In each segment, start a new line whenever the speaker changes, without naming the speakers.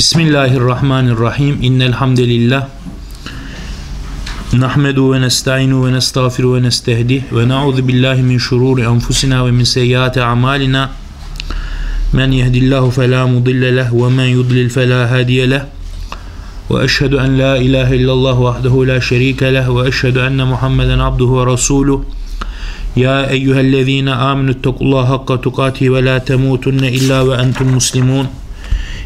Bismillahirrahmanirrahim. İnnel hamdelellah nahmedu ve nestaînu ve nestağfiru ve nestehdi ve na'udzu billahi min şururi enfusina ve min seyyiati a'malina. Men yehdillahu fela mudille leh ve men yudlil fela hadiye leh. Ve eşhedü en la ilahe illallah vahdehu la şerike leh ve eşhedü enne Muhammeden abduhu ve resuluh. Ya eyyühellezine aminu ittakullaha hakka tukatihi ve la temutunne illa ve entum muslimun.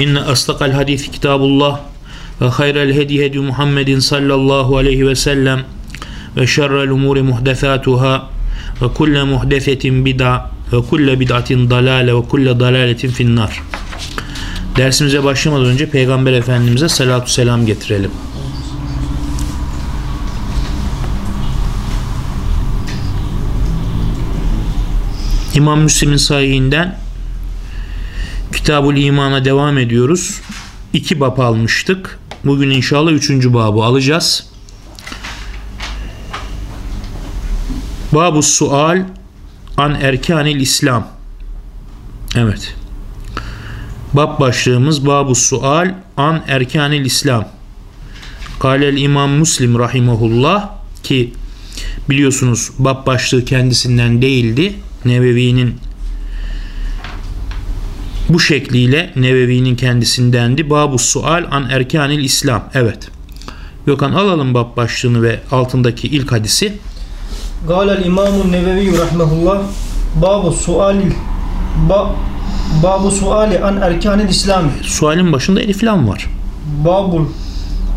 İnne astakal hadis kitabullah ve hayral hedi hedi Muhammedin sallallahu aleyhi ve sellem ve şerrel umuri muhdefatuhâ ve kulle muhdefetin bid'a ve kulle bid'atin dalale ve kulle dalaletin finnar. Dersimize başlamadan önce Peygamber Efendimiz'e salatu selam getirelim. İmam Müslim'in sahihinden Kitabul İman'a devam ediyoruz. İki bab almıştık. Bugün inşallah üçüncü babı alacağız. Babu sual an erkanil İslam. Evet. Bab başlığımız Babu sual an erkanil İslam. Kalel İmam Müslim rahimahullah ki biliyorsunuz bab başlığı kendisinden değildi. Nevevi'nin bu şekliyle Nevevi'nin kendisindendi. Babu sual an erkanil İslam. Evet. Gökhan alalım bab başlığını ve altındaki ilk hadisi.
Galal İmamun Nevevi rahmetullah babu sual ba, babu suali an erkanil İslam.
Sualin başında elif lam var.
Babul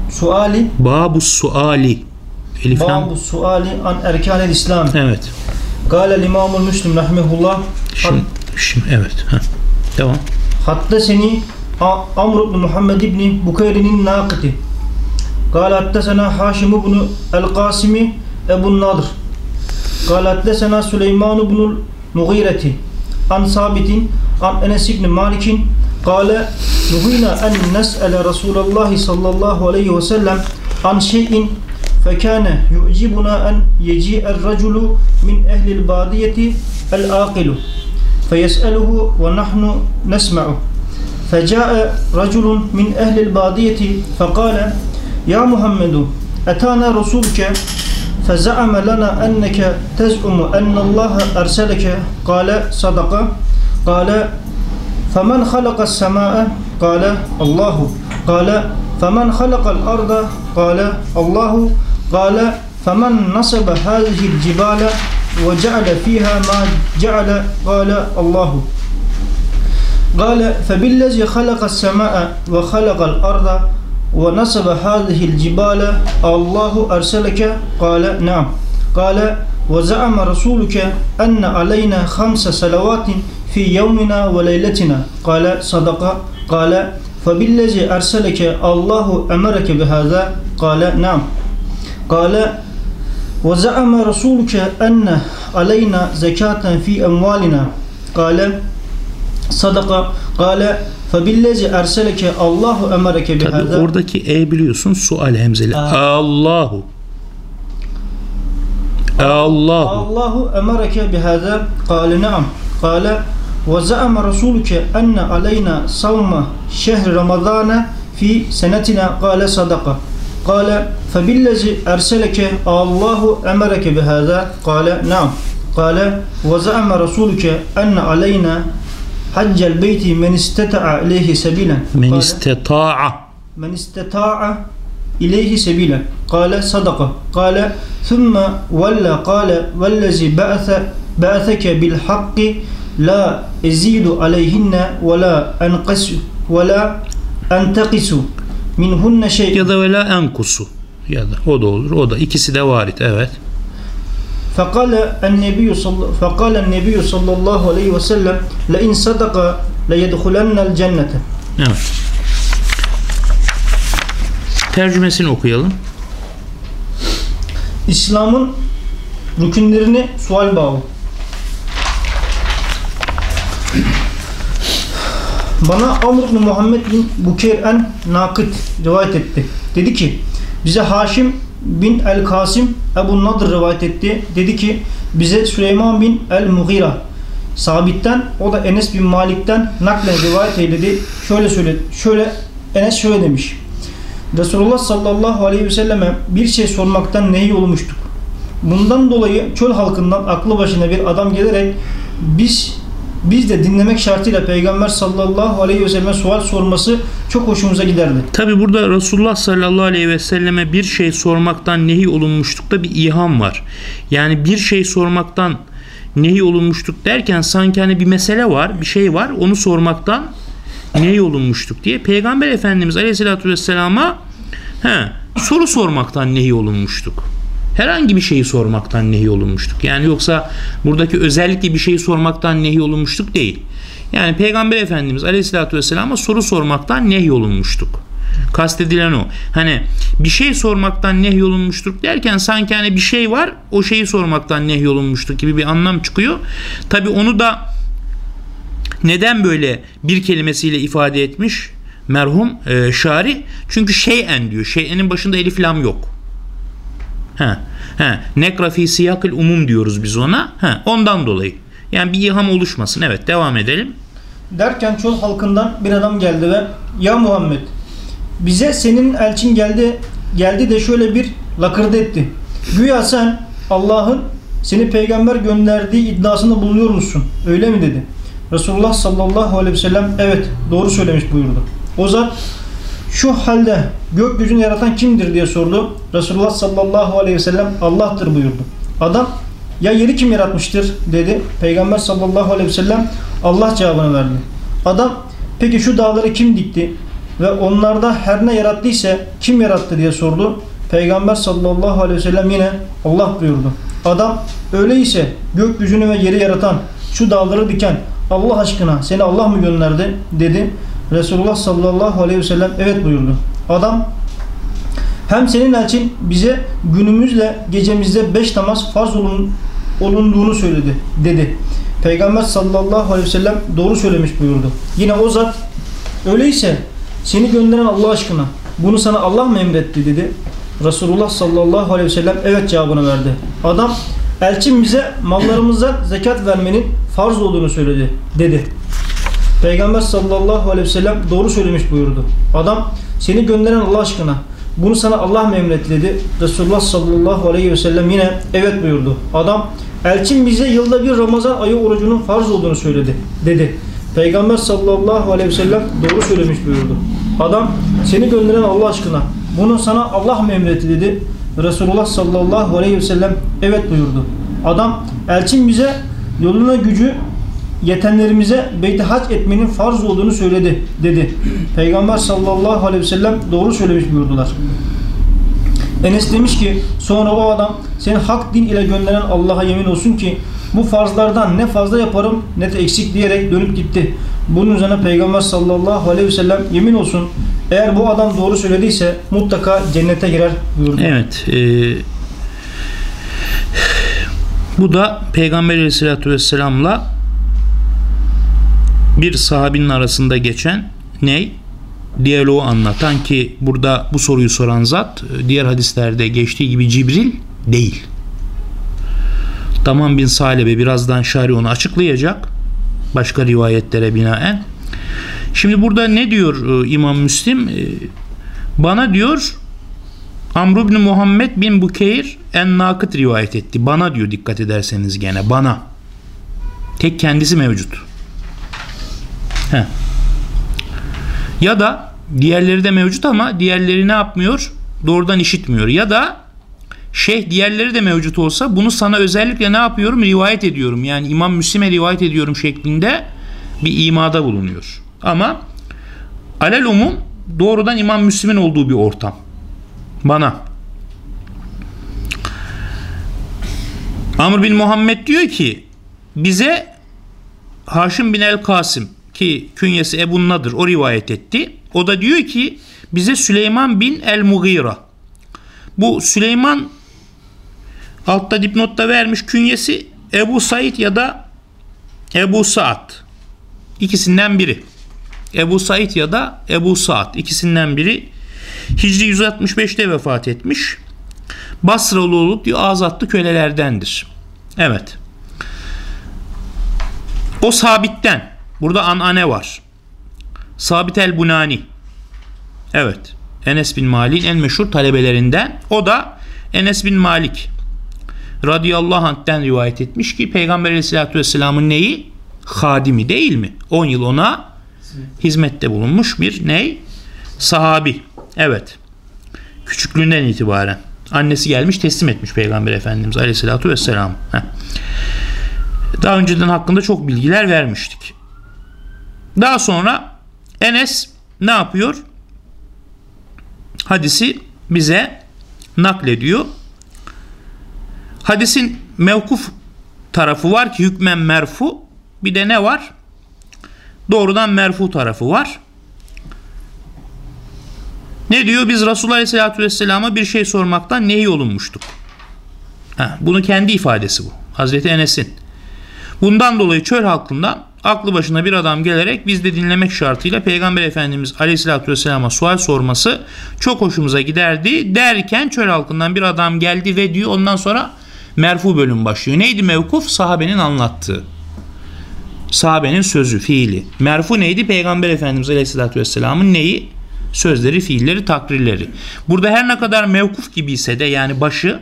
suali
babu suali elif lam.
Babu suali an erkanil İslam.
Evet.
Galal İmamun Müslim rahmetullah.
Şimdi, şimdi evet. Heh. Devam.
Haddeseni Amr ibn Muhammed ibn Bukayri'nin nakiti. Kale haddesena Haşim ibn el-Kasimi Ebu Nadir. Kale haddesena Süleyman ibn Mughireti. An sabitin an Enes ibn Malik'in Kale Nuhina en nes'ele Resulallah sallallahu aleyhi ve sellem an şeyin fekâne yu'cibuna en yeci'er raculu min ehlil badiyeti el-âkilu. فيسأله ونحن نسمع. فجاء رجل من أهل البادية فقال يا محمد أتانا رسولك؟ فزعم لنا أنك تزعم أن الله أرسلك. قال صدق قال فمن خلق السماء؟ قال الله. قال فمن خلق الأرض؟ قال الله. قال فمن نصب هذه الجبال؟ وجعل فيها ما جعل قال الله. قال فبالذي خلق السماء وخلق الأرض ونصب هذه الجبال الله أرسلك؟ قال نعم. قال وزعم رسولك أن علينا خمس صلوات في يومنا وليلتنا. قال صدق. قال فبالذي أرسلك الله أمرك بهذا؟ قال نعم. قال وزعم رسولك أن علينا زكاة في أموالنا قال صدق قال فبالذي أرسلك الله أمرك
Tabi
بهذا
oradaki e biliyorsun sual hemzeli.
Aa.
Allahu. Allahu.
الله أمرك بهذا قال نعم قال وزعم رسولك أن علينا صوم شهر رمضان في سنتنا قال صدق قال فبالذي أرسلك الله أمرك بهذا؟ قال نعم. قال وزعم رسولك أن علينا حج البيت من استطاع إليه سبيلا. قال
isteta'a.
من استطاع إليه سبيلا. قال صدق. قال ثم ولى. قال والذي بعث بعثك بالحق لا أزيد عليهن ولا أنقص ولا أنتقص. منهن شيء
Ya da vela enkusu. Ya da o da olur. O da ikisi de varit. Evet.
فقال النبي صلى فقال النبي صلى الله عليه وسلم لئن صدق ليدخلن الجنة
Evet. Tercümesini okuyalım.
İslam'ın rükünlerini sual bağı. Bana Amr bin Muhammed bin Bukeyr en Nakit rivayet etti. Dedi ki bize Haşim bin El Kasim Ebu Nadır rivayet etti. Dedi ki bize Süleyman bin El Mughira Sabit'ten o da Enes bin Malik'ten naklen rivayet eyledi. Şöyle söyledi. Şöyle Enes şöyle demiş. Resulullah sallallahu aleyhi ve selleme bir şey sormaktan neyi olmuştuk. Bundan dolayı çöl halkından aklı başına bir adam gelerek biz biz de dinlemek şartıyla Peygamber sallallahu aleyhi ve selleme sual sorması çok hoşumuza giderdi.
Tabi burada Resulullah sallallahu aleyhi ve selleme bir şey sormaktan nehi olunmuşlukta bir iham var. Yani bir şey sormaktan nehi olunmuştuk derken sanki hani bir mesele var, bir şey var. Onu sormaktan nehi olunmuştuk diye. Peygamber Efendimiz aleyhissalatü vesselama he, soru sormaktan nehi olunmuştuk. Herhangi bir şeyi sormaktan nehi olunmuştuk. Yani yoksa buradaki özellikle bir şeyi sormaktan nehi olunmuştuk değil. Yani Peygamber Efendimiz Aleyhisselatü Vesselam'a soru sormaktan nehi olunmuştuk. Kastedilen o. Hani bir şey sormaktan nehyolunmuştur derken sanki hani bir şey var o şeyi sormaktan nehyolunmuştur gibi bir anlam çıkıyor. Tabi onu da neden böyle bir kelimesiyle ifade etmiş merhum e, şari? Çünkü şeyen diyor. Şeyenin başında elif lam yok. Ha, ha. Nekra fi siyakil umum diyoruz biz ona. Ha, ondan dolayı. Yani bir ilham oluşmasın. Evet devam edelim.
Derken çöl halkından bir adam geldi ve ya Muhammed bize senin elçin geldi geldi de şöyle bir lakırdı etti. Güya sen Allah'ın seni peygamber gönderdiği iddiasında bulunuyor musun? Öyle mi dedi. Resulullah sallallahu aleyhi ve sellem evet doğru söylemiş buyurdu. O zat şu halde gökyüzünü yaratan kimdir diye sordu. Resulullah sallallahu aleyhi ve sellem Allah'tır buyurdu. Adam ya yeri kim yaratmıştır dedi. Peygamber sallallahu aleyhi ve sellem Allah cevabını verdi. Adam peki şu dağları kim dikti? Ve onlarda her ne yarattıysa kim yarattı diye sordu. Peygamber sallallahu aleyhi ve sellem yine Allah buyurdu. Adam öyleyse gökyüzünü ve yeri yaratan şu dağları diken Allah aşkına seni Allah mı gönderdi dedi. Resulullah sallallahu aleyhi ve sellem evet buyurdu. Adam hem senin elçin bize günümüzle gecemizde beş namaz farz olun, olunduğunu söyledi dedi. Peygamber sallallahu aleyhi ve sellem doğru söylemiş buyurdu. Yine o zat öyleyse seni gönderen Allah aşkına bunu sana Allah mı emretti dedi. Resulullah sallallahu aleyhi ve sellem evet cevabını verdi. Adam elçin bize mallarımızdan zekat vermenin farz olduğunu söyledi dedi. Peygamber sallallahu aleyhi ve sellem doğru söylemiş buyurdu. Adam seni gönderen Allah aşkına bunu sana Allah mı emretti dedi. Resulullah sallallahu aleyhi ve sellem yine evet buyurdu. Adam elçin bize yılda bir Ramazan ayı orucunun farz olduğunu söyledi dedi. Peygamber sallallahu aleyhi ve sellem doğru söylemiş buyurdu. Adam seni gönderen Allah aşkına bunu sana Allah mı emretti dedi. Resulullah sallallahu aleyhi ve sellem evet buyurdu. Adam elçin bize yoluna gücü yetenlerimize beyti hac etmenin farz olduğunu söyledi dedi. Peygamber sallallahu aleyhi ve sellem doğru söylemiş buyurdular. Enes demiş ki sonra o adam seni hak din ile gönderen Allah'a yemin olsun ki bu farzlardan ne fazla yaparım ne de eksik diyerek dönüp gitti. Bunun üzerine Peygamber sallallahu aleyhi ve sellem yemin olsun eğer bu adam doğru söylediyse mutlaka cennete girer buyurdu.
Evet. E, bu da Peygamber aleyhissalatü vesselamla bir sahabinin arasında geçen ney? Diyaloğu anlatan ki burada bu soruyu soran zat diğer hadislerde geçtiği gibi Cibril değil. Tamam bin Salebe birazdan Şari onu açıklayacak. Başka rivayetlere binaen. Şimdi burada ne diyor e, İmam Müslim? E, bana diyor Amr bin Muhammed bin Bukeyr en nakıt rivayet etti. Bana diyor dikkat ederseniz gene bana. Tek kendisi mevcut. Heh. Ya da diğerleri de mevcut ama diğerleri ne yapmıyor? Doğrudan işitmiyor. Ya da şeyh diğerleri de mevcut olsa bunu sana özellikle ne yapıyorum? Rivayet ediyorum. Yani İmam Müslim'e rivayet ediyorum şeklinde bir imada bulunuyor. Ama alel umum doğrudan İmam Müslim'in olduğu bir ortam. Bana. Amr bin Muhammed diyor ki bize Haşim bin el Kasım ki künyesi Ebu Nadır o rivayet etti. O da diyor ki bize Süleyman bin el-Mughira. Bu Süleyman altta dipnotta vermiş künyesi Ebu Said ya da Ebu Saad. İkisinden biri. Ebu Said ya da Ebu Saad. ikisinden biri. Hicri 165'te vefat etmiş. Basralı olup diyor azatlı kölelerdendir. Evet. O sabitten. Burada anane var. Sabit el Bunani. Evet. Enes bin Malik'in en meşhur talebelerinden. O da Enes bin Malik radıyallahu anh'ten rivayet etmiş ki Peygamber aleyhissalatü vesselamın neyi? Hadimi değil mi? 10 yıl ona hizmette bulunmuş bir ney? Sahabi. Evet. Küçüklüğünden itibaren. Annesi gelmiş teslim etmiş Peygamber Efendimiz aleyhissalatü vesselam. Heh. Daha önceden hakkında çok bilgiler vermiştik. Daha sonra Enes ne yapıyor? Hadisi bize naklediyor. Hadisin mevkuf tarafı var ki hükmen merfu. Bir de ne var? Doğrudan merfu tarafı var. Ne diyor? Biz Resulullah Aleyhisselatü Vesselam'a bir şey sormaktan neyi olunmuştuk? Ha, bunu kendi ifadesi bu. Hazreti Enes'in. Bundan dolayı çöl halkından aklı başına bir adam gelerek biz de dinlemek şartıyla Peygamber Efendimiz Aleyhisselatü Vesselam'a sual sorması çok hoşumuza giderdi. Derken çöl halkından bir adam geldi ve diyor ondan sonra merfu bölüm başlıyor. Neydi mevkuf? Sahabenin anlattığı. Sahabenin sözü, fiili. Merfu neydi? Peygamber Efendimiz Aleyhisselatü Vesselam'ın neyi? Sözleri, fiilleri, takrirleri. Burada her ne kadar mevkuf gibi ise de yani başı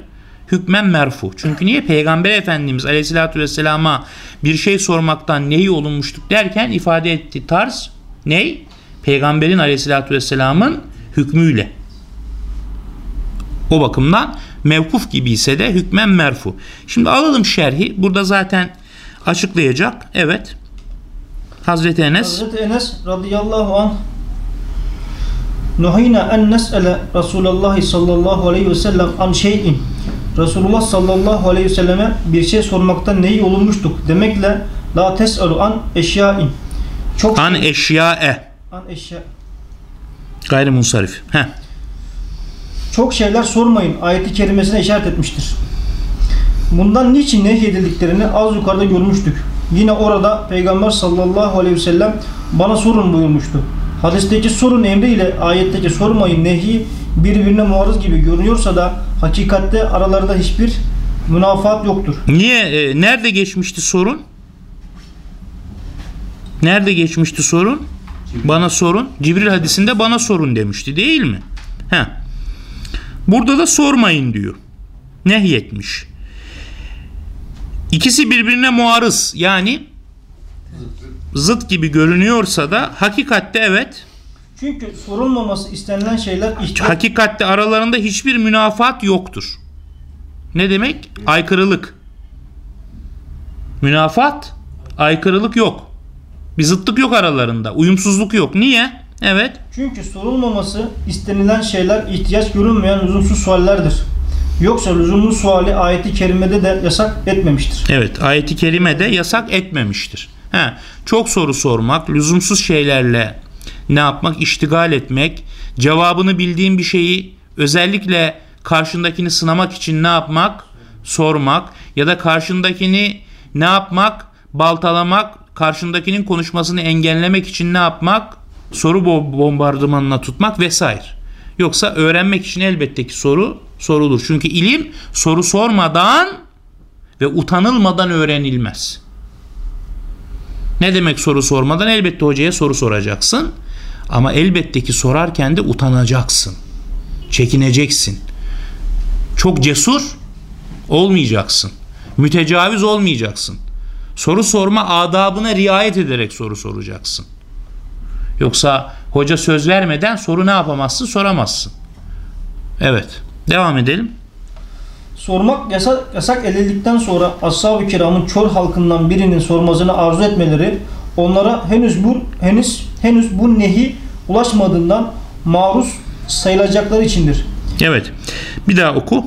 hükmen merfu. Çünkü niye? Peygamber Efendimiz Aleyhisselatü Vesselam'a bir şey sormaktan neyi olunmuştuk derken ifade etti tarz ney? Peygamberin Aleyhisselatü Vesselam'ın hükmüyle. O bakımdan mevkuf gibi ise de hükmen merfu. Şimdi alalım şerhi. Burada zaten açıklayacak. Evet. Hazreti Enes.
Hazreti Enes radıyallahu anh Nuhina en nes'ele Resulullah sallallahu aleyhi ve sellem an şeyin Resulullah sallallahu aleyhi ve selleme bir şey sormaktan neyi olunmuştuk demekle la tes'elu an eşyain çok
An eşyae.
an eşya
Gayrimunsarif. Heh.
çok şeyler sormayın ayeti kerimesine işaret etmiştir. Bundan niçin nehyedildiklerini az yukarıda görmüştük. Yine orada Peygamber sallallahu aleyhi ve sellem bana sorun buyurmuştu. Hadisteki sorun emri ile ayetteki sormayın nehi birbirine muarız gibi görünüyorsa da hakikatte aralarında hiçbir münafat yoktur.
Niye? e, nerede geçmişti sorun? Nerede geçmişti sorun? Bana sorun. Cibril hadisinde bana sorun demişti değil mi? He. Burada da sormayın diyor. Nehyetmiş. İkisi birbirine muarız. Yani zıt gibi görünüyorsa da hakikatte evet
Çünkü sorulmaması istenilen şeyler ihtiyaç
hakikatte aralarında hiçbir münafat yoktur. Ne demek? Aykırılık. Münafat, aykırılık yok. Bir zıtlık yok aralarında. Uyumsuzluk yok. Niye? Evet.
Çünkü sorulmaması istenilen şeyler ihtiyaç görünmeyen lüzumsuz suallerdir. Yoksa lüzumlu suali ayeti kerimede de yasak etmemiştir.
Evet. Ayeti kerime de yasak etmemiştir. He, çok soru sormak, lüzumsuz şeylerle ne yapmak? İştigal etmek, cevabını bildiğin bir şeyi özellikle karşındakini sınamak için ne yapmak? Sormak ya da karşındakini ne yapmak? Baltalamak, karşındakinin konuşmasını engellemek için ne yapmak? Soru bo- bombardımanına tutmak vesaire. Yoksa öğrenmek için elbette ki soru sorulur. Çünkü ilim soru sormadan ve utanılmadan öğrenilmez. Ne demek soru sormadan? Elbette hocaya soru soracaksın. Ama elbette ki sorarken de utanacaksın. Çekineceksin. Çok cesur olmayacaksın. Mütecaviz olmayacaksın. Soru sorma adabına riayet ederek soru soracaksın. Yoksa hoca söz vermeden soru ne yapamazsın? Soramazsın. Evet. Devam edelim.
Sormak yasak, yasak edildikten sonra ashab-ı kiramın çöl halkından birinin sormasını arzu etmeleri onlara henüz bu henüz henüz bu nehi ulaşmadığından maruz sayılacakları içindir.
Evet. Bir daha oku.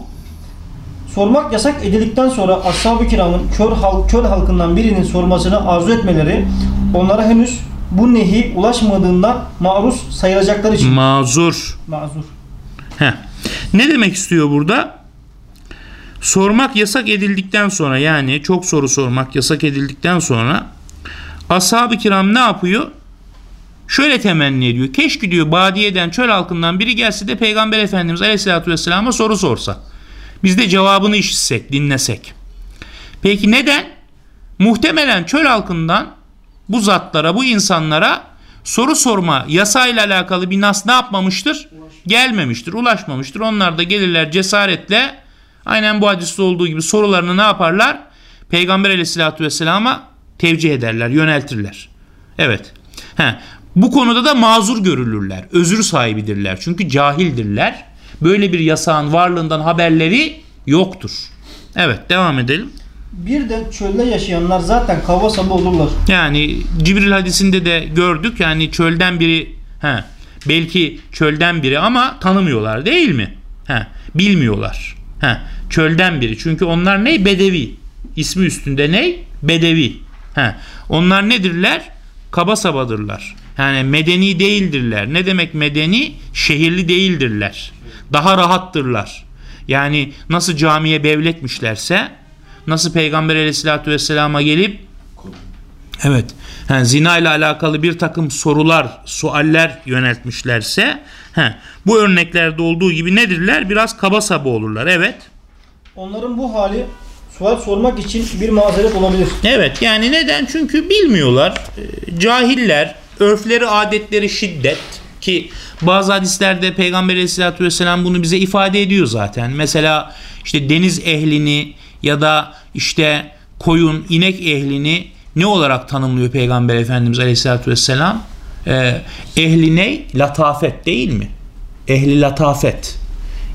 Sormak yasak edildikten sonra ashab-ı kiramın çöl, halk, çöl halkından birinin sormasını arzu etmeleri onlara henüz bu nehi ulaşmadığından maruz sayılacakları için.
Mazur.
Mazur.
Heh. Ne demek istiyor burada? Sormak yasak edildikten sonra yani çok soru sormak yasak edildikten sonra ashab-ı kiram ne yapıyor? Şöyle temenni ediyor. Keşke diyor badiyeden çöl halkından biri gelse de Peygamber Efendimiz Aleyhisselatü Vesselam'a soru sorsa. Biz de cevabını işitsek, dinlesek. Peki neden? Muhtemelen çöl halkından bu zatlara, bu insanlara soru sorma yasayla alakalı bir nas ne yapmamıştır? Gelmemiştir, ulaşmamıştır. Onlar da gelirler cesaretle aynen bu hadiste olduğu gibi sorularını ne yaparlar? Peygamber aleyhissalatü vesselama tevcih ederler, yöneltirler. Evet. He. Bu konuda da mazur görülürler. Özür sahibidirler. Çünkü cahildirler. Böyle bir yasağın varlığından haberleri yoktur. Evet devam edelim.
Bir de çölde yaşayanlar zaten kava sabı olurlar.
Yani Cibril hadisinde de gördük yani çölden biri he, belki çölden biri ama tanımıyorlar değil mi? He, bilmiyorlar. He, çölden biri çünkü onlar ne? Bedevi. İsmi üstünde ne? Bedevi. He, onlar nedirler? Kaba sabadırlar. Yani medeni değildirler. Ne demek medeni? Şehirli değildirler. Daha rahattırlar. Yani nasıl camiye bevletmişlerse nasıl Peygamber aleyhissalatü vesselama gelip evet yani zina ile alakalı bir takım sorular, sualler yöneltmişlerse he, bu örneklerde olduğu gibi nedirler? Biraz kaba saba olurlar. Evet.
Onların bu hali sual sormak için bir mazeret olabilir.
Evet yani neden? Çünkü bilmiyorlar. Cahiller, örfleri, adetleri şiddet ki bazı hadislerde Peygamber Aleyhisselatü Vesselam bunu bize ifade ediyor zaten. Mesela işte deniz ehlini ya da işte koyun, inek ehlini ne olarak tanımlıyor Peygamber Efendimiz Aleyhisselatü Vesselam? Ee, ehli ne? Latafet değil mi? Ehli latafet.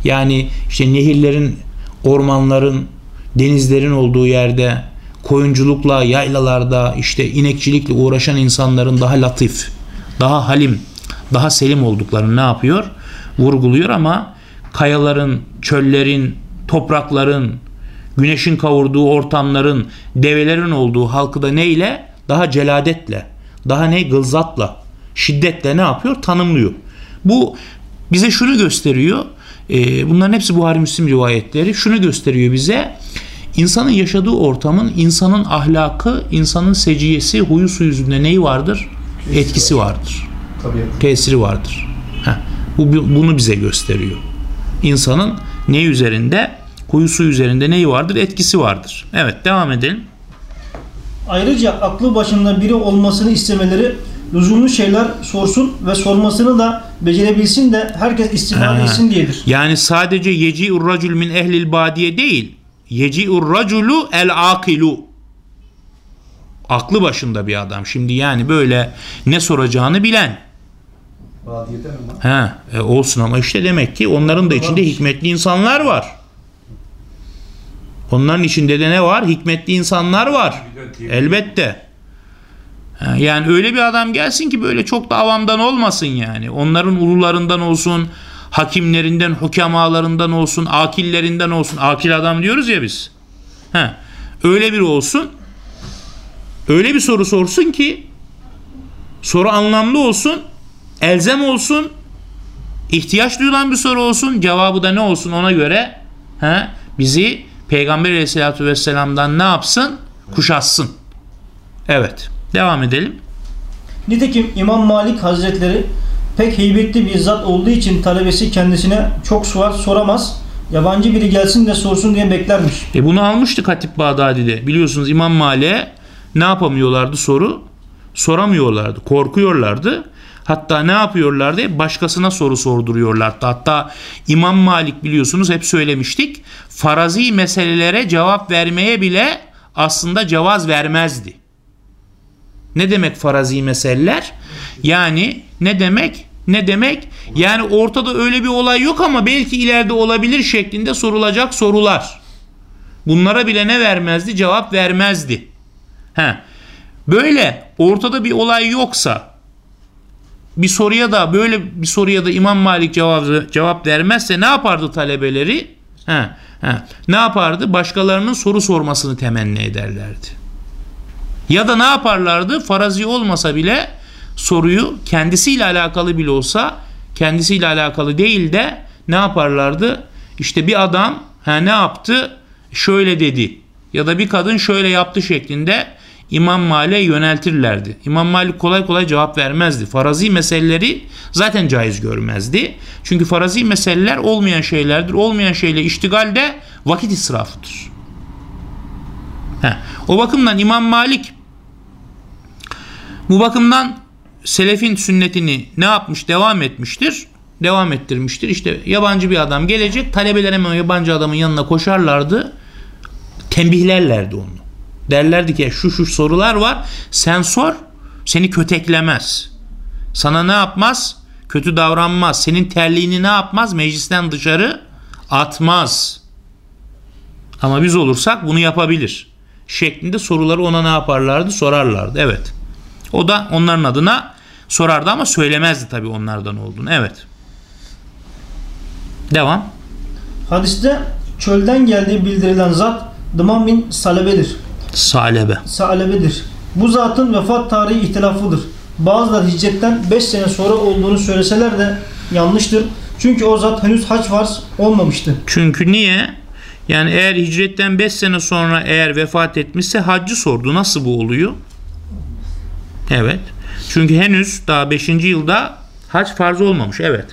Yani işte nehirlerin, ormanların, denizlerin olduğu yerde koyunculukla, yaylalarda, işte inekçilikle uğraşan insanların daha latif, daha halim, daha selim olduklarını ne yapıyor? Vurguluyor ama kayaların, çöllerin, toprakların, güneşin kavurduğu ortamların, develerin olduğu halkı da neyle? Daha celadetle, daha ne? Gılzatla, şiddetle ne yapıyor? Tanımlıyor. Bu bize şunu gösteriyor. E, bunların hepsi Buhari Müslim rivayetleri. Şunu gösteriyor bize. İnsanın yaşadığı ortamın, insanın ahlakı, insanın seciyesi, huyu su yüzünde neyi vardır? Etkisi vardır.
Tabii.
Tesiri vardır. Heh, bu bunu bize gösteriyor. İnsanın ne üzerinde, huyu su üzerinde neyi vardır? Etkisi vardır. Evet devam edelim.
Ayrıca aklı başında biri olmasını istemeleri lüzumlu şeyler sorsun ve sormasını da becerebilsin de herkes istifade etsin diyedir.
Yani sadece yeci'ur racul min ehlil badiye değil. Yeci'ur raculu el akilu. Aklı başında bir adam. Şimdi yani böyle ne soracağını bilen. Ha, e, olsun ama işte demek ki onların da içinde hikmetli insanlar var. Onların içinde de ne var? Hikmetli insanlar var. Elbette. Yani öyle bir adam gelsin ki böyle çok da avamdan olmasın yani. Onların ulularından olsun, hakimlerinden, hukemalarından olsun, akillerinden olsun. Akil adam diyoruz ya biz. Ha, öyle biri olsun. Öyle bir soru sorsun ki soru anlamlı olsun, elzem olsun, ihtiyaç duyulan bir soru olsun, cevabı da ne olsun ona göre he, bizi Peygamber Aleyhisselatü Vesselam'dan ne yapsın? Kuşatsın. Evet. Devam edelim.
Nitekim İmam Malik Hazretleri pek heybetli bir zat olduğu için talebesi kendisine çok sual soramaz. Yabancı biri gelsin de sorsun diye beklermiş.
E bunu almıştık Hatip Bağdadi'de. Biliyorsunuz İmam Malik'e ne yapamıyorlardı soru? Soramıyorlardı. Korkuyorlardı. Hatta ne yapıyorlardı? Başkasına soru sorduruyorlardı. Hatta İmam Malik biliyorsunuz hep söylemiştik. Farazi meselelere cevap vermeye bile aslında cevaz vermezdi. Ne demek farazi meseleler? Yani ne demek? Ne demek? Yani ortada öyle bir olay yok ama belki ileride olabilir şeklinde sorulacak sorular. Bunlara bile ne vermezdi? Cevap vermezdi. He. Böyle ortada bir olay yoksa bir soruya da böyle bir soruya da İmam Malik cevap cevap vermezse ne yapardı talebeleri? He. He. Ne yapardı? Başkalarının soru sormasını temenni ederlerdi. Ya da ne yaparlardı? Farazi olmasa bile soruyu kendisiyle alakalı bile olsa kendisiyle alakalı değil de ne yaparlardı? İşte bir adam ha ne yaptı? Şöyle dedi ya da bir kadın şöyle yaptı şeklinde İmam Malik'e yöneltirlerdi. İmam Malik kolay kolay cevap vermezdi. Farazi meseleleri zaten caiz görmezdi. Çünkü farazi meseleler olmayan şeylerdir. Olmayan şeyle iştigal de vakit israfıdır. Heh. O bakımdan İmam Malik bu bakımdan selefin sünnetini ne yapmış? Devam etmiştir. Devam ettirmiştir. İşte yabancı bir adam gelecek. Talebeler hemen yabancı adamın yanına koşarlardı. Tembihlerlerdi onu. Derlerdi ki şu şu sorular var. Sen sor. Seni köteklemez. Sana ne yapmaz? Kötü davranmaz. Senin terliğini ne yapmaz? Meclisten dışarı atmaz. Ama biz olursak bunu yapabilir. Şeklinde soruları ona ne yaparlardı? Sorarlardı. Evet. O da onların adına sorardı ama söylemezdi tabii onlardan olduğunu. Evet. Devam.
Hadiste çölden geldiği bildirilen zat Dıman bin Salebe'dir.
Salebe.
Salebe'dir. Bu zatın vefat tarihi ihtilaflıdır. Bazıları hicretten 5 sene sonra olduğunu söyleseler de yanlıştır. Çünkü o zat henüz hac farz olmamıştı.
Çünkü niye? Yani eğer hicretten 5 sene sonra eğer vefat etmişse haccı sordu. Nasıl bu oluyor? Evet. Çünkü henüz daha 5. yılda hac farz olmamış. Evet.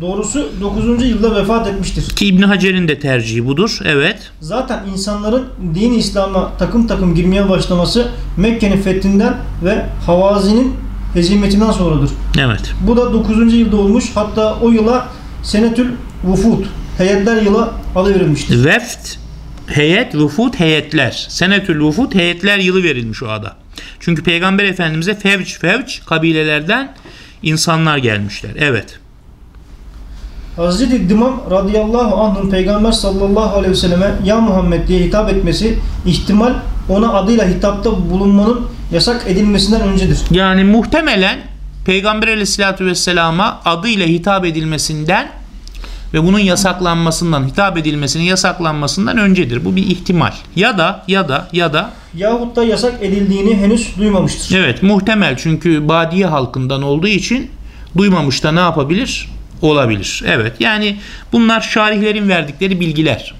Doğrusu 9. yılda vefat etmiştir.
Ki İbn Hacer'in de tercihi budur. Evet.
Zaten insanların din İslam'a takım takım girmeye başlaması Mekke'nin fethinden ve Havazi'nin hezimetinden sonradır.
Evet.
Bu da 9. yılda olmuş. Hatta o yıla Senetül Vufud, heyetler yıla alıverilmiştir.
Veft heyet, vufut heyetler. Senetül vufut heyetler yılı verilmiş o ada. Çünkü Peygamber Efendimiz'e fevç fevç kabilelerden insanlar gelmişler. Evet.
Hazreti Dimam radıyallahu anh'ın Peygamber sallallahu aleyhi ve selleme ya Muhammed diye hitap etmesi ihtimal ona adıyla hitapta bulunmanın yasak edilmesinden öncedir.
Yani muhtemelen Peygamber Aleyhisselatü Vesselam'a adıyla hitap edilmesinden ve bunun yasaklanmasından, hitap edilmesinin yasaklanmasından öncedir. Bu bir ihtimal. Ya da ya da ya da
Yahut da yasak edildiğini henüz duymamıştır.
evet muhtemel çünkü badiye halkından olduğu için duymamış da ne yapabilir? Olabilir. Evet yani bunlar şarihlerin verdikleri bilgiler.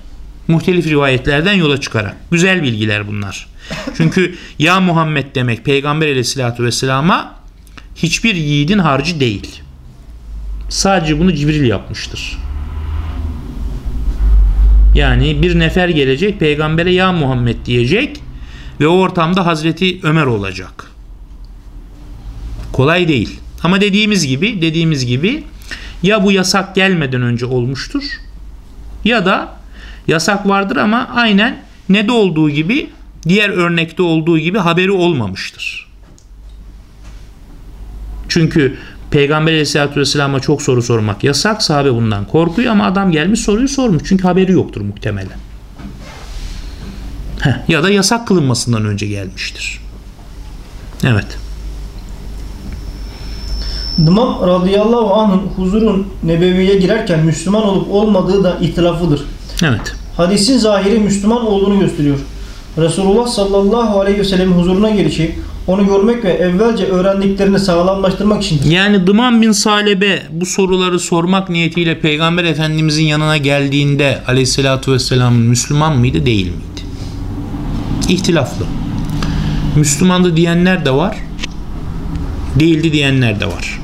Muhtelif rivayetlerden yola çıkarak. Güzel bilgiler bunlar. Çünkü ya Muhammed demek Peygamber Aleyhisselatü Vesselam'a hiçbir yiğidin harcı değil. Sadece bunu Cibril yapmıştır. Yani bir nefer gelecek peygambere ya Muhammed diyecek ve o ortamda Hazreti Ömer olacak. Kolay değil. Ama dediğimiz gibi dediğimiz gibi ya bu yasak gelmeden önce olmuştur ya da yasak vardır ama aynen ne de olduğu gibi diğer örnekte olduğu gibi haberi olmamıştır. Çünkü Peygamber Aleyhisselatü Vesselam'a çok soru sormak yasak. Sahabe bundan korkuyor ama adam gelmiş soruyu sormuş. Çünkü haberi yoktur muhtemelen. Heh, ya da yasak kılınmasından önce gelmiştir. Evet.
Dımam radıyallahu anh'ın huzurun nebeviye girerken Müslüman olup olmadığı da ihtilaflıdır.
Evet.
Hadisin zahiri Müslüman olduğunu gösteriyor. Resulullah sallallahu aleyhi ve sellem'in huzuruna gelişi onu görmek ve evvelce öğrendiklerini sağlamlaştırmak içindir.
Yani Dıman bin Salebe bu soruları sormak niyetiyle Peygamber Efendimizin yanına geldiğinde aleyhissalatü vesselam Müslüman mıydı değil miydi? İhtilaflı. Müslümandı diyenler de var. Değildi diyenler de var.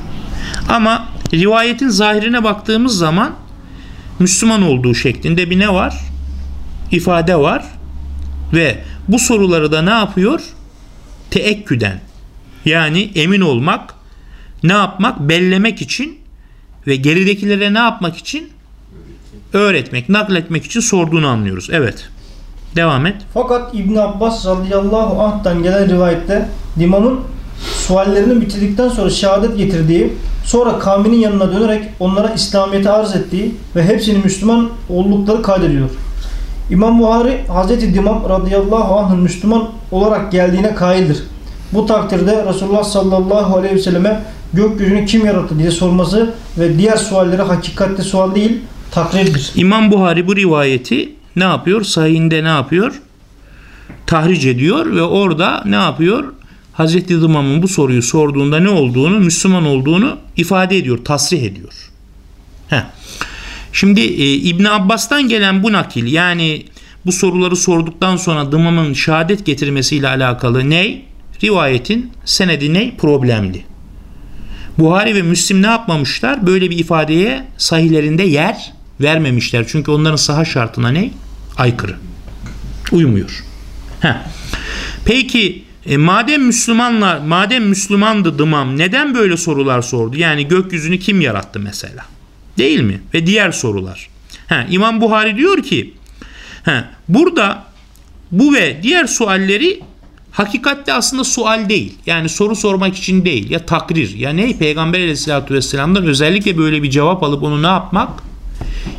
Ama rivayetin zahirine baktığımız zaman Müslüman olduğu şeklinde bir ne var? İfade var. Ve bu soruları da ne yapıyor? Teekküden. Yani emin olmak, ne yapmak? Bellemek için ve geridekilere ne yapmak için? Öğretmek, nakletmek için sorduğunu anlıyoruz. Evet. Devam et.
Fakat İbn Abbas radıyallahu anh'tan gelen rivayette Dimam'ın suallerini bitirdikten sonra şehadet getirdiği, sonra kavminin yanına dönerek onlara İslamiyet'i arz ettiği ve hepsinin Müslüman oldukları kaydediyor. İmam Buhari Hazreti Dimam radıyallahu anh'ın Müslüman olarak geldiğine kaildir. Bu takdirde Resulullah sallallahu aleyhi ve selleme gökyüzünü kim yarattı diye sorması ve diğer sualleri hakikatli sual değil takrirdir.
İmam Buhari bu rivayeti ne yapıyor? Sahihinde ne yapıyor? Tahric ediyor ve orada ne yapıyor? Hazreti Dımam'ın bu soruyu sorduğunda ne olduğunu, Müslüman olduğunu ifade ediyor, tasrih ediyor. Heh. Şimdi e, İbn Abbas'tan gelen bu nakil yani bu soruları sorduktan sonra Dımam'ın şehadet getirmesiyle alakalı ney? Rivayetin senedi ney? Problemli. Buhari ve Müslim ne yapmamışlar? Böyle bir ifadeye sahihlerinde yer vermemişler. Çünkü onların saha şartına ne? Aykırı. Uymuyor. Heh. Peki e, madem Müslümanlar, madem Müslümandı Dımam neden böyle sorular sordu? Yani gökyüzünü kim yarattı mesela? Değil mi? Ve diğer sorular. Ha, İmam Buhari diyor ki ha, burada bu ve diğer sualleri hakikatte aslında sual değil. Yani soru sormak için değil. Ya takrir. Ya ne? Peygamber aleyhissalatü vesselam'dan özellikle böyle bir cevap alıp onu ne yapmak?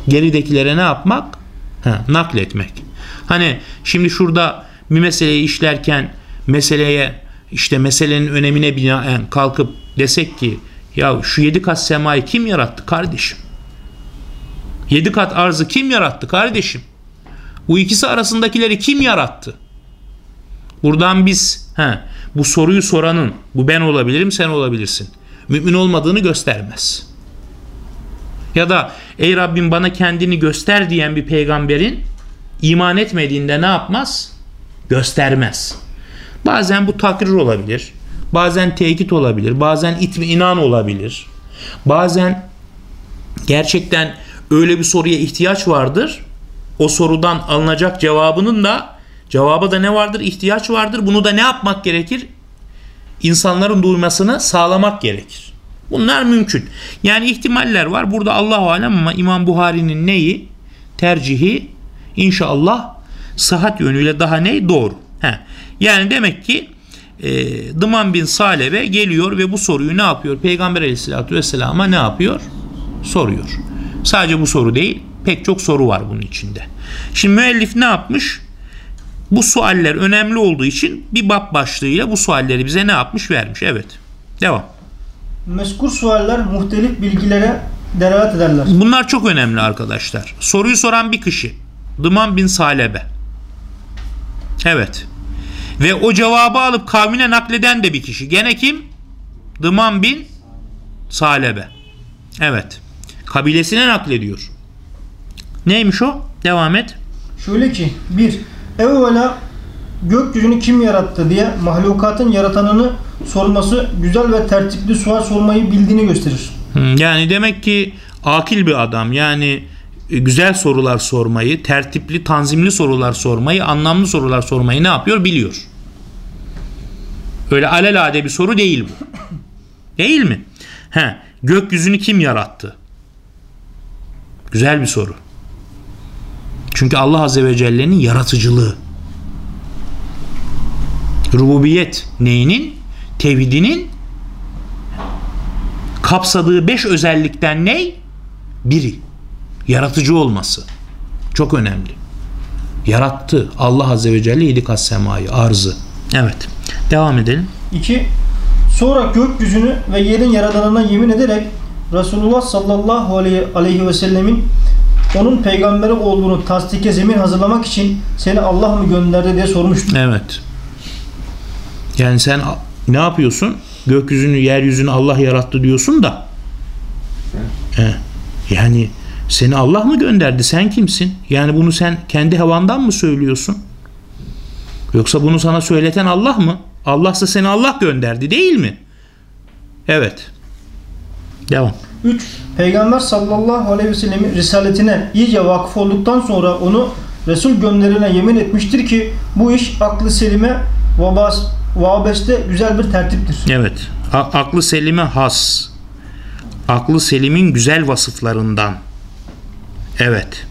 Geridekilere ne yapmak? Ha, nakletmek. Hani şimdi şurada bir meseleyi işlerken meseleye işte meselenin önemine binaen kalkıp desek ki ya şu yedi kat semayı kim yarattı kardeşim? Yedi kat arzı kim yarattı kardeşim? Bu ikisi arasındakileri kim yarattı? Buradan biz he, bu soruyu soranın bu ben olabilirim sen olabilirsin. Mümin olmadığını göstermez. Ya da ey Rabbim bana kendini göster diyen bir peygamberin iman etmediğinde ne yapmaz? Göstermez. Bazen bu takrir olabilir. Bazen tekit olabilir. Bazen inan olabilir. Bazen gerçekten öyle bir soruya ihtiyaç vardır. O sorudan alınacak cevabının da cevaba da ne vardır? İhtiyaç vardır. Bunu da ne yapmak gerekir? İnsanların duymasını sağlamak gerekir. Bunlar mümkün. Yani ihtimaller var. Burada Allahu alem ama İmam Buhari'nin neyi? Tercihi inşallah sıhhat yönüyle daha ne? Doğru. He. Yani demek ki e, Dıman bin Salebe geliyor ve bu soruyu ne yapıyor? Peygamber aleyhissalatü vesselama ne yapıyor? Soruyor. Sadece bu soru değil, pek çok soru var bunun içinde. Şimdi müellif ne yapmış? Bu sualler önemli olduğu için bir bab başlığıyla bu sualleri bize ne yapmış vermiş. Evet. Devam.
Meskur sualler muhtelif bilgilere delalet ederler.
Bunlar çok önemli arkadaşlar. Soruyu soran bir kişi. Dıman bin Salebe. Evet. Ve o cevabı alıp kavmine nakleden de bir kişi. Gene kim? Dıman bin Salebe. Evet. Kabilesine naklediyor. Neymiş o? Devam et.
Şöyle ki bir evvela gökyüzünü kim yarattı diye mahlukatın yaratanını sorması güzel ve tertipli sual sormayı bildiğini gösterir.
Hmm, Yani demek ki akil bir adam. Yani e, güzel sorular sormayı, tertipli, tanzimli sorular sormayı, anlamlı sorular sormayı ne yapıyor? Biliyor. Öyle alelade bir soru değil bu. Değil mi? He, gökyüzünü kim yarattı? Güzel bir soru. Çünkü Allah Azze ve Celle'nin yaratıcılığı. Rububiyet neyinin? Tevhidinin kapsadığı beş özellikten ne? Biri. Yaratıcı olması. Çok önemli. Yarattı. Allah Azze ve Celle yedi kat semayı, arzı. Evet. Devam edelim.
2. Sonra gökyüzünü ve yerin yaradanına yemin ederek Resulullah sallallahu aleyhi, ve sellemin onun peygamberi olduğunu tasdike zemin hazırlamak için seni Allah mı gönderdi diye sormuştu.
Evet. Yani sen ne yapıyorsun? Gökyüzünü, yeryüzünü Allah yarattı diyorsun da. He. Yani seni Allah mı gönderdi? Sen kimsin? Yani bunu sen kendi havandan mı söylüyorsun? Yoksa bunu sana söyleten Allah mı? Allah'sa seni Allah gönderdi değil mi? Evet. Devam.
3. Peygamber sallallahu aleyhi ve sellemin risaletine iyice vakıf olduktan sonra onu Resul gönderine yemin etmiştir ki bu iş aklı selime vabas, vabeste güzel bir tertiptir.
Evet. A- aklı selime has. Aklı selimin güzel vasıflarından. Evet.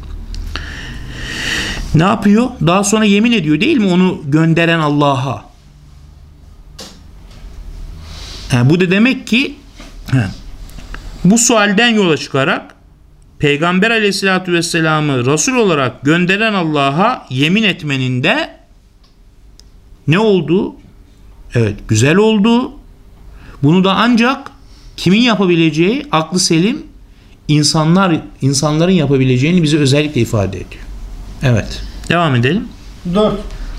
Ne yapıyor? Daha sonra yemin ediyor değil mi onu gönderen Allah'a? Ha, bu da demek ki ha, bu sualden yola çıkarak Peygamber aleyhissalatü vesselam'ı Resul olarak gönderen Allah'a yemin etmenin de ne olduğu Evet güzel oldu. Bunu da ancak kimin yapabileceği aklı selim insanlar insanların yapabileceğini bize özellikle ifade ediyor. Evet. Devam edelim.
4.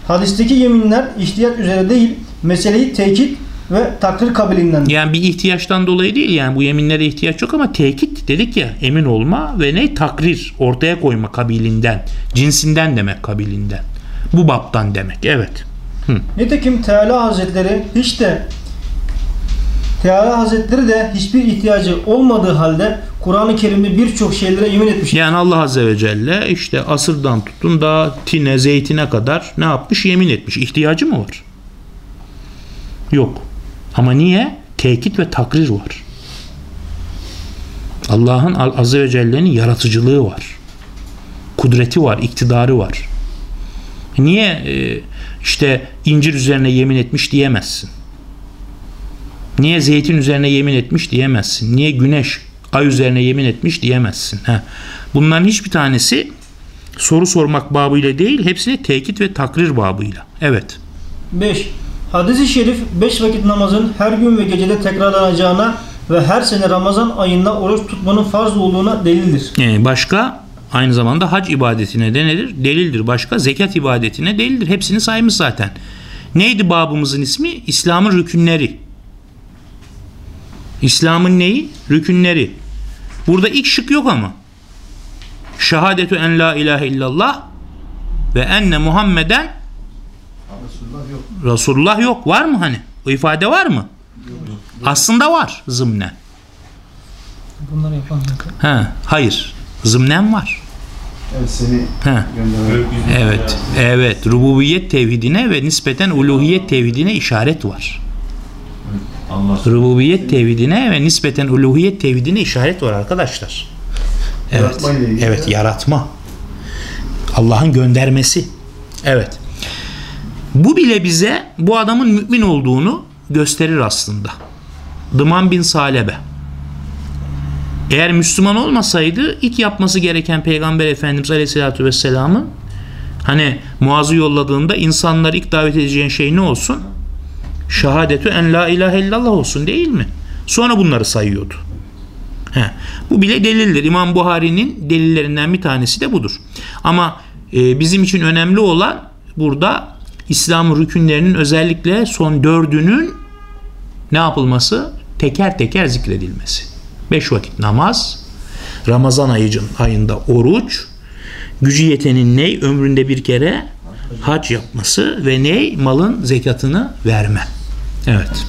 Hadisteki yeminler ihtiyat üzere değil, meseleyi tekit ve takrir kabilinden.
Yani bir ihtiyaçtan dolayı değil yani bu yeminlere ihtiyaç yok ama tekit dedik ya emin olma ve ne takrir ortaya koyma kabilinden cinsinden demek kabilinden bu baptan demek evet.
Nitekim Teala Hazretleri hiç de Teala Hazretleri de hiçbir ihtiyacı olmadığı halde Kur'an-ı Kerim'de birçok şeylere yemin etmiş.
Yani Allah Azze ve Celle işte asırdan tutun da tine zeytine kadar ne yapmış yemin etmiş ihtiyacı mı var? Yok. Ama niye? Tekit ve takrir var. Allah'ın Azze ve Celle'nin yaratıcılığı var. Kudreti var, iktidarı var. Niye e, işte incir üzerine yemin etmiş diyemezsin? Niye zeytin üzerine yemin etmiş diyemezsin? Niye güneş, ay üzerine yemin etmiş diyemezsin? Heh. Bunların hiçbir tanesi soru sormak babıyla değil, hepsini tekit ve takrir babıyla. Evet.
5. Hadis-i şerif 5 vakit namazın her gün ve gecede tekrarlanacağına ve her sene Ramazan ayında oruç tutmanın farz olduğuna delildir.
Ee, başka aynı zamanda hac ibadetine de nedir? Delildir. Başka zekat ibadetine delildir. Hepsini saymış zaten. Neydi babımızın ismi? İslam'ın rükünleri. İslam'ın neyi? Rükünleri. Burada ilk şık yok ama. Şehadetü en la ilahe illallah ve enne Muhammeden
Resulullah yok.
Resulullah yok. Var mı hani? O ifade var mı? Aslında var zımnen.
Bunları yapan
Ha, hayır. Zımnen var.
Evet seni.
Evet. Evet. Rububiyet tevhidine ve nispeten uluhiyet tevhidine işaret var.
Allah
Rububiyet tevhidine ve nispeten uluhiyet tevhidine işaret var arkadaşlar. Evet. Evet, yaratma. Allah'ın göndermesi. Evet. Bu bile bize bu adamın mümin olduğunu gösterir aslında. Dıman bin Salebe. Eğer Müslüman olmasaydı ilk yapması gereken Peygamber Efendimiz Aleyhisselatü Vesselam'ın hani Muaz'ı yolladığında insanları ilk davet edeceğin şey ne olsun? Şehadetü en la ilahe illallah olsun değil mi? Sonra bunları sayıyordu. He. Bu bile delildir. İmam Buhari'nin delillerinden bir tanesi de budur. Ama e, bizim için önemli olan burada İslam rükünlerinin özellikle son dördünün ne yapılması? Teker teker zikredilmesi. Beş vakit namaz, Ramazan ayıcın ayında oruç, gücü yetenin ney? Ömründe bir kere hac yapması ve ney? Malın zekatını verme. Evet.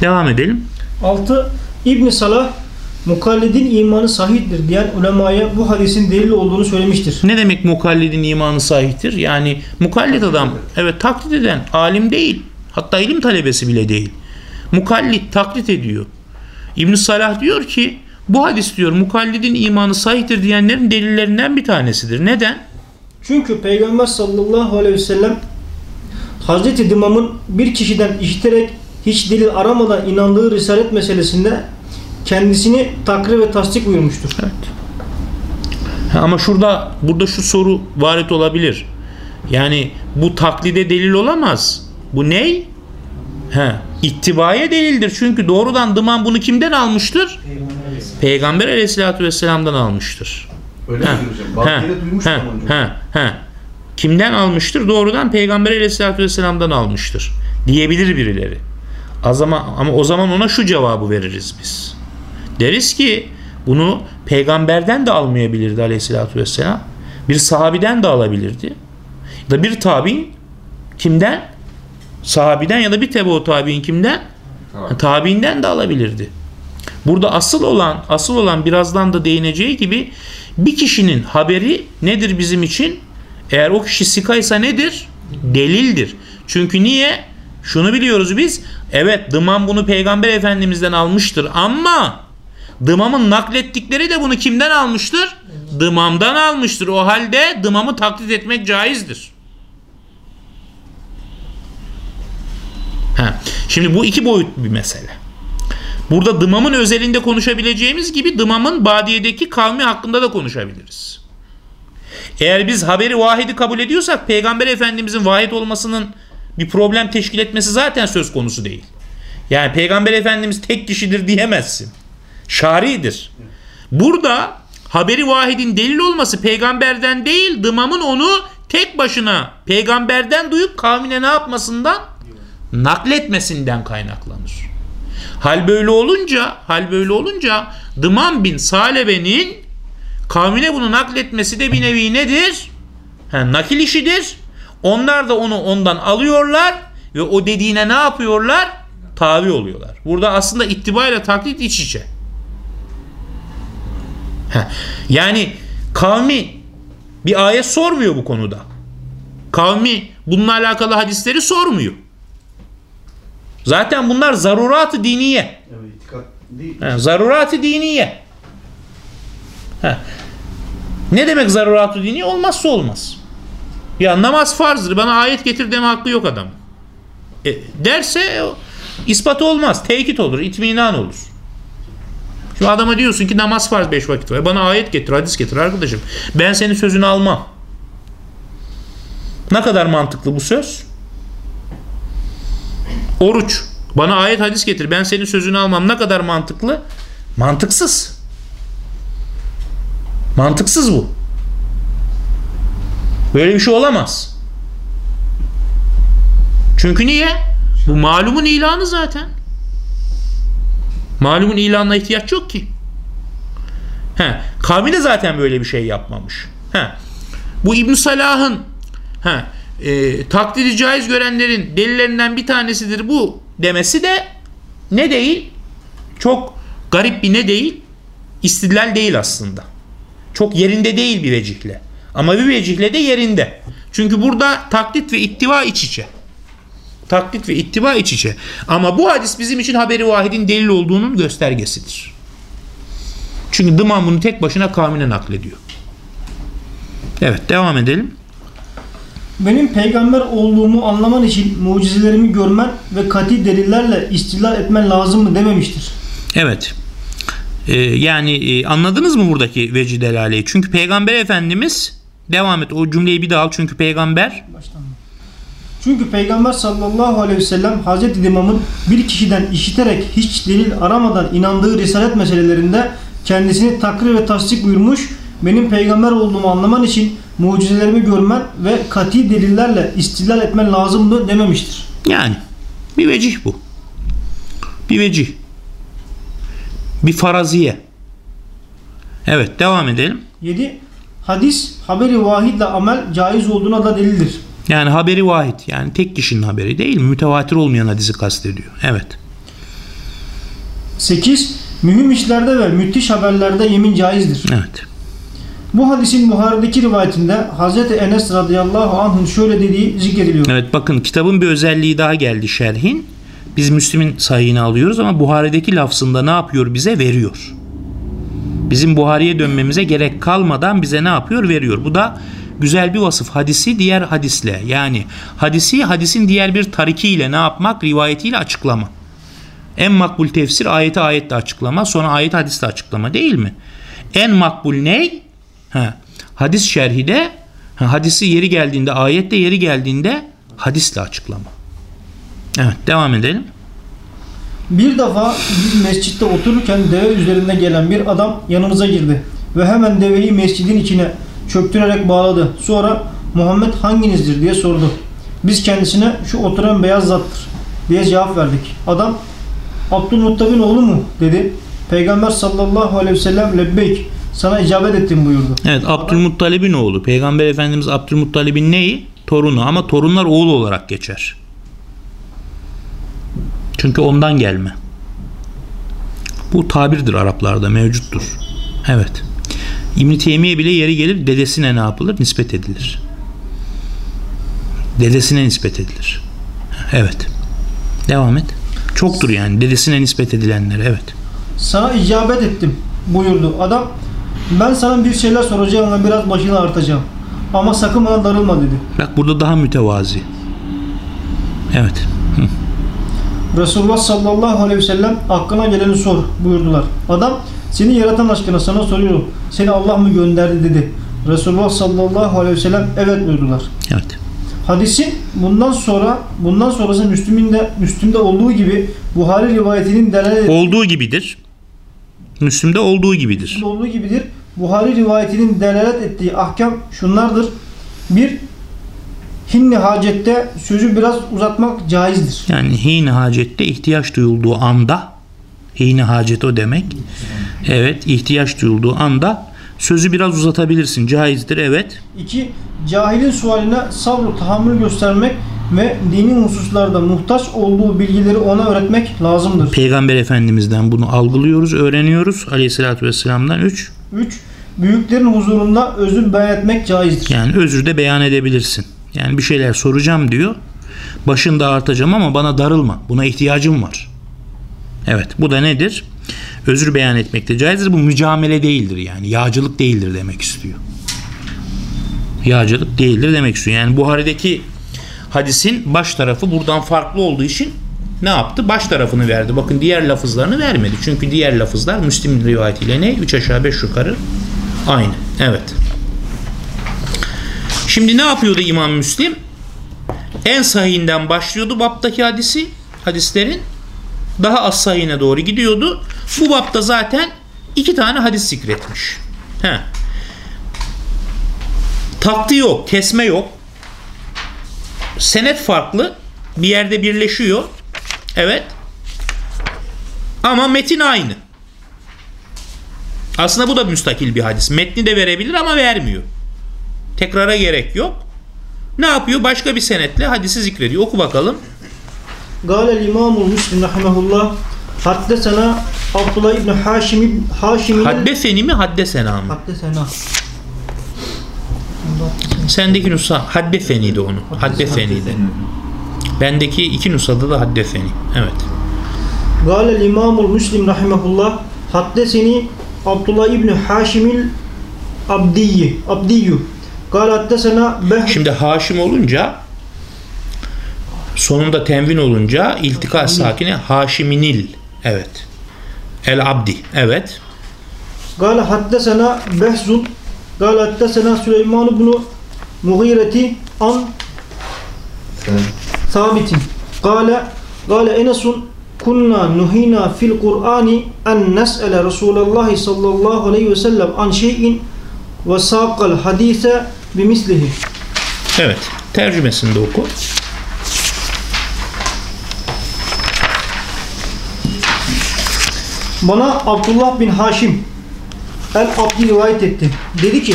Devam edelim.
6. İbn Salah mukallidin imanı sahihtir diyen ulemaya bu hadisin delil olduğunu söylemiştir.
Ne demek mukallidin imanı sahihtir? Yani mukallid adam evet taklit eden alim değil. Hatta ilim talebesi bile değil. Mukallid taklit ediyor. İbn Salah diyor ki bu hadis diyor mukallidin imanı sahihtir diyenlerin delillerinden bir tanesidir. Neden?
Çünkü Peygamber sallallahu aleyhi ve sellem Hazreti Dimam'ın bir kişiden işiterek hiç delil aramadan inandığı risalet meselesinde kendisini takrir ve tasdik buyurmuştur.
Evet. Ha, ama şurada burada şu soru varit olabilir. Yani bu taklide delil olamaz. Bu ney? Ha, ittibaya delildir. Çünkü doğrudan dıman bunu kimden almıştır? Peygamber aleyhissalatü vesselam'dan almıştır.
Öyle mi hocam?
Ha,
önce.
ha, ha. Kimden almıştır? Doğrudan Peygamber aleyhissalatü vesselam'dan almıştır. Diyebilir birileri. O zaman, ama o zaman ona şu cevabı veririz biz. Deriz ki bunu peygamberden de almayabilirdi aleyhissalatü vesselam. Bir sahabiden de alabilirdi. Da bir tabi'in kimden? Sahabiden ya da bir tebe tabi'in kimden? Tabi'inden de alabilirdi. Burada asıl olan asıl olan birazdan da değineceği gibi bir kişinin haberi nedir bizim için? Eğer o kişi sikaysa nedir? Delildir. Çünkü niye? Şunu biliyoruz biz. Evet Dıman bunu Peygamber Efendimiz'den almıştır ama Dımam'ın naklettikleri de bunu kimden almıştır? Dımam'dan almıştır. O halde Dımam'ı taklit etmek caizdir. Ha. Şimdi bu iki boyutlu bir mesele. Burada Dımam'ın özelinde konuşabileceğimiz gibi Dımam'ın Badiye'deki kavmi hakkında da konuşabiliriz. Eğer biz haberi vahidi kabul ediyorsak Peygamber Efendimizin vahid olmasının bir problem teşkil etmesi zaten söz konusu değil. Yani Peygamber Efendimiz tek kişidir diyemezsin. Şari'dir. Burada haberi vahidin delil olması peygamberden değil dımamın onu tek başına peygamberden duyup kavmine ne yapmasından nakletmesinden kaynaklanır. Hal böyle olunca, hal böyle olunca Dıman bin Salebe'nin kavmine bunu nakletmesi de bir nevi nedir? Ha, nakil işidir. Onlar da onu ondan alıyorlar ve o dediğine ne yapıyorlar? Tabi oluyorlar. Burada aslında ittiba ile taklit iç içe. Ha, yani kavmi bir ayet sormuyor bu konuda. Kavmi bununla alakalı hadisleri sormuyor. Zaten bunlar zarurat-ı diniye.
Evet itikat değil.
Ha, zarurat-ı diniye. Ha. Ne demek zarurat-ı diniye? Olmazsa olmaz. Ya namaz farzdır. Bana ayet getir deme hakkı yok adam. E, derse o, ispat olmaz. Tekit olur. itminan olur. Şimdi adama diyorsun ki namaz farz beş vakit var. Bana ayet getir, hadis getir arkadaşım. Ben senin sözünü almam. Ne kadar mantıklı bu söz? Oruç. Bana ayet hadis getir. Ben senin sözünü almam. Ne kadar mantıklı? Mantıksız. Mantıksız bu. Böyle bir şey olamaz. Çünkü niye? Bu malumun ilanı zaten. Malumun ilanına ihtiyaç yok ki. He, kavmi de zaten böyle bir şey yapmamış. He, bu İbn Salah'ın he, e, taklidi caiz görenlerin delillerinden bir tanesidir bu demesi de ne değil? Çok garip bir ne değil? İstidlal değil aslında. Çok yerinde değil bir vecihle. Ama bir vecihle de yerinde. Çünkü burada taklit ve ittiva iç içe. Taklit ve ittiba iç içe. Ama bu hadis bizim için haberi vahidin delil olduğunun göstergesidir. Çünkü Dıman bunu tek başına kavmine naklediyor. Evet devam edelim.
Benim peygamber olduğumu anlaman için mucizelerimi görmen ve kati delillerle istilal etmen lazım mı dememiştir.
Evet. Ee, yani e, anladınız mı buradaki veci delaleyi? Çünkü peygamber efendimiz devam et o cümleyi bir daha al çünkü peygamber
Baştan? Çünkü Peygamber sallallahu aleyhi ve sellem Hazreti İmam'ın bir kişiden işiterek hiç delil aramadan inandığı risalet meselelerinde kendisini takrir ve tasdik buyurmuş. Benim peygamber olduğumu anlaman için mucizelerimi görmen ve kati delillerle istilal etmen lazımdı dememiştir.
yani bir vecih bu. Bir vecih. Bir faraziye. Evet devam edelim.
7. Hadis haberi vahidle amel caiz olduğuna da delildir.
Yani haberi vahid. Yani tek kişinin haberi değil mi? Mütevatir olmayan hadisi kastediyor. Evet.
8. Mühim işlerde ve müthiş haberlerde yemin caizdir.
Evet.
Bu hadisin Buhari'deki rivayetinde Hazreti Enes radıyallahu anh'ın şöyle dediği zikrediliyor.
Evet bakın kitabın bir özelliği daha geldi şerhin. Biz Müslim'in sayını alıyoruz ama Buhari'deki lafzında ne yapıyor bize? Veriyor. Bizim Buhari'ye dönmemize gerek kalmadan bize ne yapıyor? Veriyor. Bu da güzel bir vasıf. Hadisi diğer hadisle yani hadisi hadisin diğer bir tarikiyle ne yapmak? Rivayetiyle açıklama. En makbul tefsir ayeti ayetle açıklama sonra ayet hadisle açıklama değil mi? En makbul ney? Ha, hadis şerhi de ha, hadisi yeri geldiğinde ayette yeri geldiğinde hadisle açıklama. Evet devam edelim.
Bir defa biz mescitte otururken deve üzerinde gelen bir adam yanımıza girdi ve hemen deveyi mescidin içine çöktürerek bağladı. Sonra Muhammed hanginizdir diye sordu. Biz kendisine şu oturan beyaz zattır diye cevap verdik. Adam Abdülmuttalib'in oğlu mu dedi. Peygamber sallallahu aleyhi ve sellem lebbeyk sana icabet ettim buyurdu.
Evet Abdülmuttalib'in oğlu. Peygamber Efendimiz Abdülmuttalib'in neyi? Torunu ama torunlar oğul olarak geçer. Çünkü ondan gelme. Bu tabirdir Araplarda mevcuttur. Evet. İbn Teymiye bile yeri gelir dedesine ne yapılır? Nispet edilir. Dedesine nispet edilir. Evet. Devam et. Çoktur yani dedesine nispet edilenler. Evet.
Sana icabet ettim buyurdu. Adam ben sana bir şeyler soracağım ve biraz başını artacağım. Ama sakın bana darılma dedi.
Bak burada daha mütevazi. Evet.
Resulullah sallallahu aleyhi ve sellem aklına geleni sor buyurdular. Adam seni yaratan aşkına sana soruyorum. Seni Allah mı gönderdi dedi. Resulullah sallallahu aleyhi ve sellem evet buyurdular.
Evet.
Hadisin bundan sonra bundan sonrası Müslüm'ün Müslüm'de olduğu gibi Buhari rivayetinin delalet
Olduğu gibidir. Müslüm'de olduğu gibidir.
olduğu gibidir. Buhari rivayetinin delalet ettiği ahkam şunlardır. Bir, hinni hacette sözü biraz uzatmak caizdir.
Yani hine hacette ihtiyaç duyulduğu anda hine hacet o demek. Evet ihtiyaç duyulduğu anda sözü biraz uzatabilirsin. Caizdir evet.
2. Cahilin sualine sabrı tahammül göstermek ve dini hususlarda muhtaç olduğu bilgileri ona öğretmek lazımdır.
Peygamber Efendimiz'den bunu algılıyoruz, öğreniyoruz. Aleyhissalatü vesselam'dan 3.
3. Büyüklerin huzurunda özür beyan etmek caizdir.
Yani özür de beyan edebilirsin. Yani bir şeyler soracağım diyor. Başında artacağım ama bana darılma. Buna ihtiyacım var. Evet bu da nedir? Özür beyan etmekte caizdir. Bu mücamele değildir yani. Yağcılık değildir demek istiyor. Yağcılık değildir demek istiyor. Yani Buhari'deki hadisin baş tarafı buradan farklı olduğu için ne yaptı? Baş tarafını verdi. Bakın diğer lafızlarını vermedi. Çünkü diğer lafızlar Müslim rivayetiyle ne? 3 aşağı 5 yukarı aynı. Evet. Şimdi ne yapıyordu İmam Müslim? En sahihinden başlıyordu baptaki hadisi, hadislerin. Daha az sahihine doğru gidiyordu. Bu bapta zaten iki tane hadis zikretmiş. He. Taktı yok, kesme yok senet farklı. Bir yerde birleşiyor. Evet. Ama metin aynı. Aslında bu da müstakil bir hadis. Metni de verebilir ama vermiyor. Tekrara gerek yok. Ne yapıyor? Başka bir senetle hadisi zikrediyor. Oku bakalım.
Galel İmamul Müslim rahimehullah haddesena Abdullah İbni Haşim Haşim
Haddeseni mi haddesena mı?
Haddesena.
Sendeki nusa hadde feniydi onu. Hadde feniydi. Bendeki iki nusada da
hadde feni. Evet. Galel İmamul Müslim rahimehullah haddesini Abdullah İbni Haşimil Abdiyi Abdiyu. Gal haddesena
Şimdi Haşim olunca sonunda tenvin olunca iltika sakini Haşiminil evet. El Abdi evet.
Gal haddesena Behzul Gal haddesena Süleyman İbni Mughireti
an
sabitin. Kale Kale Enesun kunna nuhina fil Kur'ani en nes'ele Resulallah sallallahu aleyhi ve sellem an şeyin ve sakal hadise bimislihi.
Evet. Tercümesini de oku.
Bana Abdullah bin Haşim el Abdi rivayet etti. Dedi ki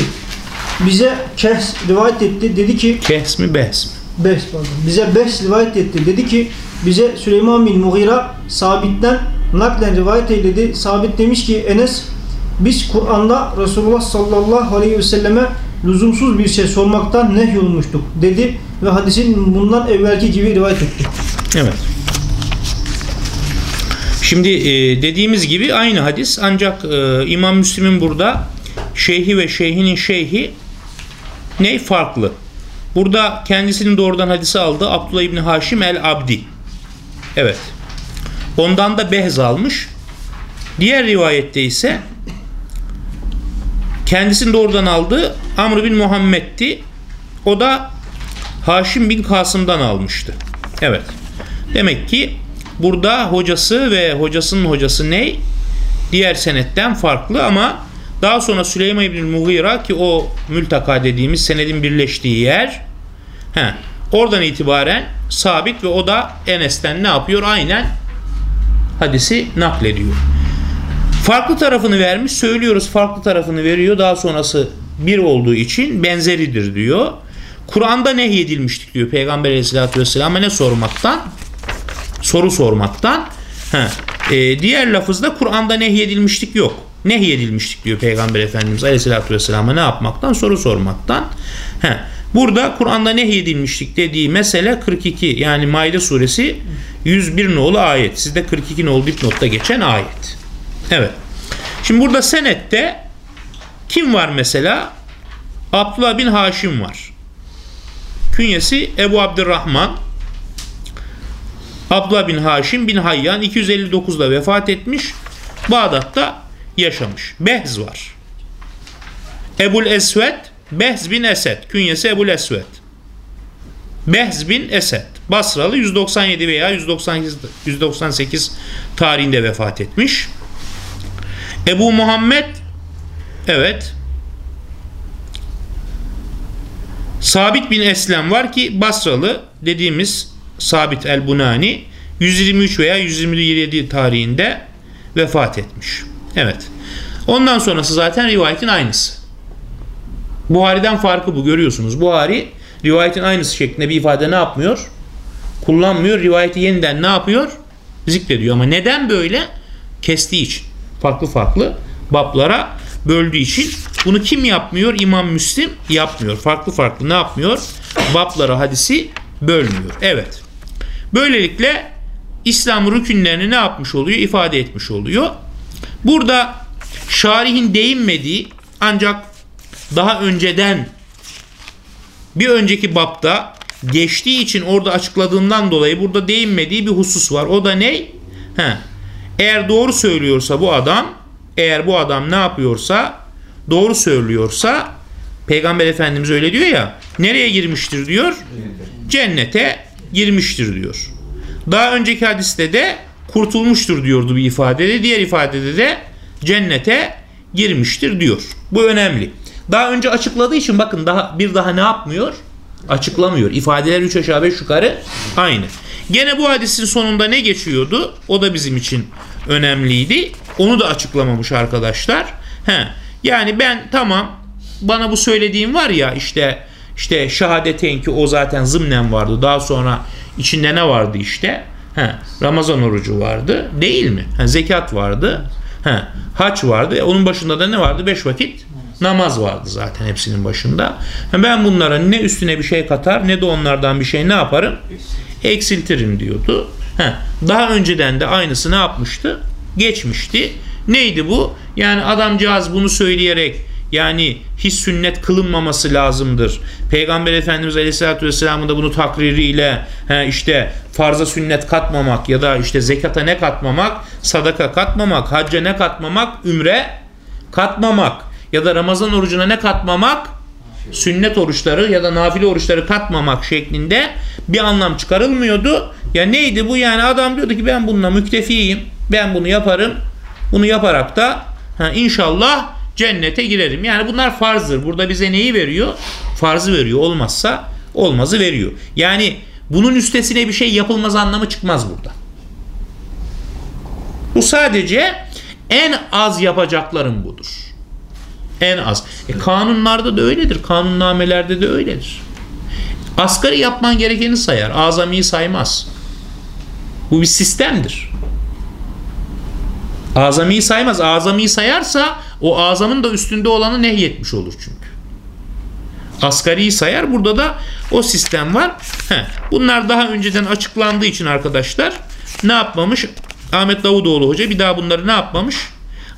bize Kehs rivayet etti. Dedi ki
Kes mi behs mi?
Behs pardon. Bize Behs rivayet etti. Dedi ki bize Süleyman bin Mughira Sabit'ten naklen rivayet eyledi. Sabit demiş ki Enes biz Kur'an'da Resulullah sallallahu aleyhi ve selleme lüzumsuz bir şey sormaktan nehyolmuştuk dedi ve hadisin bundan evvelki gibi rivayet etti.
Evet. Şimdi e, dediğimiz gibi aynı hadis ancak e, İmam Müslim'in burada şeyhi ve şeyhinin şeyhi ne farklı. Burada kendisinin doğrudan hadisi aldı Abdullah İbni Haşim el Abdi. Evet. Ondan da Behz almış. Diğer rivayette ise kendisinin doğrudan aldığı Amr bin Muhammed'ti. O da Haşim bin Kasım'dan almıştı. Evet. Demek ki burada hocası ve hocasının hocası ne? Diğer senetten farklı ama daha sonra Süleyman İbn Mughira ki o mültaka dediğimiz senedin birleştiği yer he, oradan itibaren sabit ve o da Enes'ten ne yapıyor? Aynen hadisi naklediyor. Farklı tarafını vermiş. Söylüyoruz farklı tarafını veriyor. Daha sonrası bir olduğu için benzeridir diyor. Kur'an'da nehyedilmiştik diyor Peygamber aleyhissalatü vesselam'a ne sormaktan? Soru sormaktan. Ha. Ee, diğer lafızda Kur'an'da nehyedilmiştik yok. Nehyedilmiştik diyor Peygamber Efendimiz aleyhissalatü vesselam'a ne yapmaktan? Soru sormaktan. Ha. Burada Kur'an'da nehyedilmiştik dediği mesele 42 yani Maide suresi 101 nolu ayet. Sizde 42 nolu dipnotta geçen ayet. Evet. Şimdi burada senette kim var mesela? Abdullah bin Haşim var. Künyesi Ebu Abdurrahman. Abdullah bin Haşim bin Hayyan 259'da vefat etmiş. Bağdat'ta yaşamış. Behz var. Ebul Esved Behz bin Esed. Künyesi Ebul Esved. Behz bin Esed. Basralı 197 veya 198, 198 tarihinde vefat etmiş. Ebu Muhammed evet Sabit bin Eslem var ki Basralı dediğimiz Sabit el-Bunani 123 veya 127 tarihinde vefat etmiş. Evet. Ondan sonrası zaten rivayetin aynısı. Buhari'den farkı bu görüyorsunuz. Buhari rivayetin aynısı şeklinde bir ifade ne yapmıyor? Kullanmıyor. Rivayeti yeniden ne yapıyor? Zikrediyor. Ama neden böyle? Kestiği için. Farklı farklı bablara böldüğü için. Bunu kim yapmıyor? İmam Müslim yapmıyor. Farklı farklı ne yapmıyor? Bablara hadisi bölmüyor. Evet. Böylelikle İslam rükünlerini ne yapmış oluyor? İfade etmiş oluyor. Burada şarihin değinmediği ancak daha önceden bir önceki bapta geçtiği için orada açıkladığından dolayı burada değinmediği bir husus var. O da ne? He. Eğer doğru söylüyorsa bu adam, eğer bu adam ne yapıyorsa, doğru söylüyorsa Peygamber Efendimiz öyle diyor ya, nereye girmiştir diyor? Cennete girmiştir diyor. Daha önceki hadiste de kurtulmuştur diyordu bir ifadede. Diğer ifadede de cennete girmiştir diyor. Bu önemli. Daha önce açıkladığı için bakın daha bir daha ne yapmıyor? Açıklamıyor. İfadeler 3 aşağı 5 yukarı aynı. Gene bu hadisin sonunda ne geçiyordu? O da bizim için önemliydi. Onu da açıklamamış arkadaşlar. He. Yani ben tamam bana bu söylediğim var ya işte işte şehadeteyn ki o zaten zımnen vardı. Daha sonra içinde ne vardı işte? He, Ramazan orucu vardı. Değil mi? He, zekat vardı. He, haç vardı. E, onun başında da ne vardı? Beş vakit namaz vardı zaten hepsinin başında. He, ben bunlara ne üstüne bir şey katar ne de onlardan bir şey ne yaparım? Eksiltirim diyordu. He, daha önceden de aynısı ne yapmıştı? Geçmişti. Neydi bu? Yani adamcağız bunu söyleyerek yani hiç sünnet kılınmaması lazımdır. Peygamber Efendimiz Aleyhisselatü Vesselam'ın da bunu takririyle he işte farza sünnet katmamak ya da işte zekata ne katmamak, sadaka katmamak, hacca ne katmamak, ümre katmamak ya da Ramazan orucuna ne katmamak, sünnet oruçları ya da nafile oruçları katmamak şeklinde bir anlam çıkarılmıyordu. Ya neydi bu yani adam diyordu ki ben bununla müktefiyim, ben bunu yaparım, bunu yaparak da ha, inşallah cennete girerim. Yani bunlar farzdır. Burada bize neyi veriyor? Farzı veriyor. Olmazsa olmazı veriyor. Yani bunun üstesine bir şey yapılmaz anlamı çıkmaz burada. Bu sadece en az yapacakların budur. En az. E, kanunlarda da öyledir. Kanunnamelerde de öyledir. Asgari yapman gerekeni sayar. Azamiyi saymaz. Bu bir sistemdir. Azamiyi saymaz. Azamiyi sayarsa o azamın da üstünde olanı nehyetmiş olur çünkü. Asgariyi sayar. Burada da o sistem var. Heh. Bunlar daha önceden açıklandığı için arkadaşlar ne yapmamış? Ahmet Davutoğlu Hoca bir daha bunları ne yapmamış?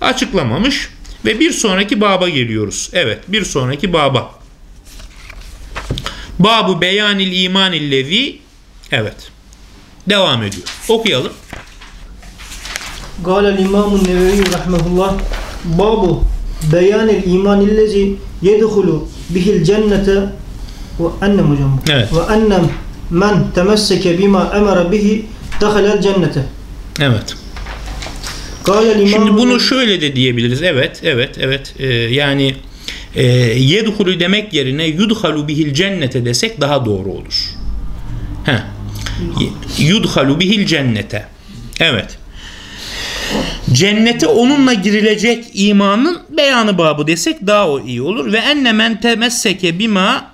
Açıklamamış. Ve bir sonraki baba geliyoruz. Evet bir sonraki baba. Babu beyanil iman illezi Evet. Devam ediyor. Okuyalım.
Gâlel İmamun Nevevi Rahmetullah babu beyanil imanillezi yedhulu bihil cennete ve annem hocam.
Evet.
Ve annem men temesseke bima emere bihi
dehalel
cennete. Evet.
Şimdi bunu şöyle de diyebiliriz. Evet, evet, evet. Ee, yani e, yedhulu demek yerine yudhalu bihil cennete desek daha doğru olur. Heh. Yudhalu bihil cennete. Evet. Cennete onunla girilecek imanın beyanı babı desek daha o iyi olur. Ve enne men temesseke bima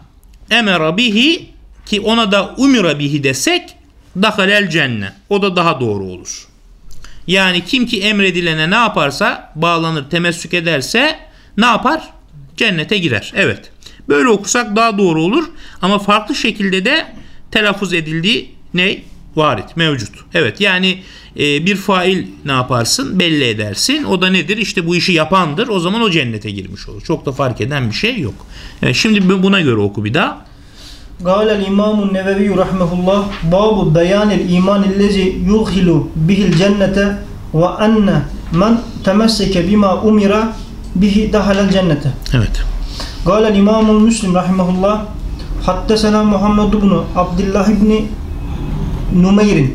emera bihi ki ona da umira bihi desek dahalel cennet. O da daha doğru olur. Yani kim ki emredilene ne yaparsa bağlanır, temessük ederse ne yapar? Cennete girer. Evet. Böyle okursak daha doğru olur. Ama farklı şekilde de telaffuz edildiği ne? Varit, mevcut. Evet yani e, bir fail ne yaparsın? Belli edersin. O da nedir? İşte bu işi yapandır. O zaman o cennete girmiş olur. Çok da fark eden bir şey yok. Evet, şimdi buna göre oku bir daha.
قال الإمام النووي رحمه الله باب بيان الإيمان الذي يدخل به الجنة وأن من تمسك بما أمر به دخل الجنة
Evet.
قال الإمام المسلم رحمه الله حدثنا محمد بن عبد الله بن نمير.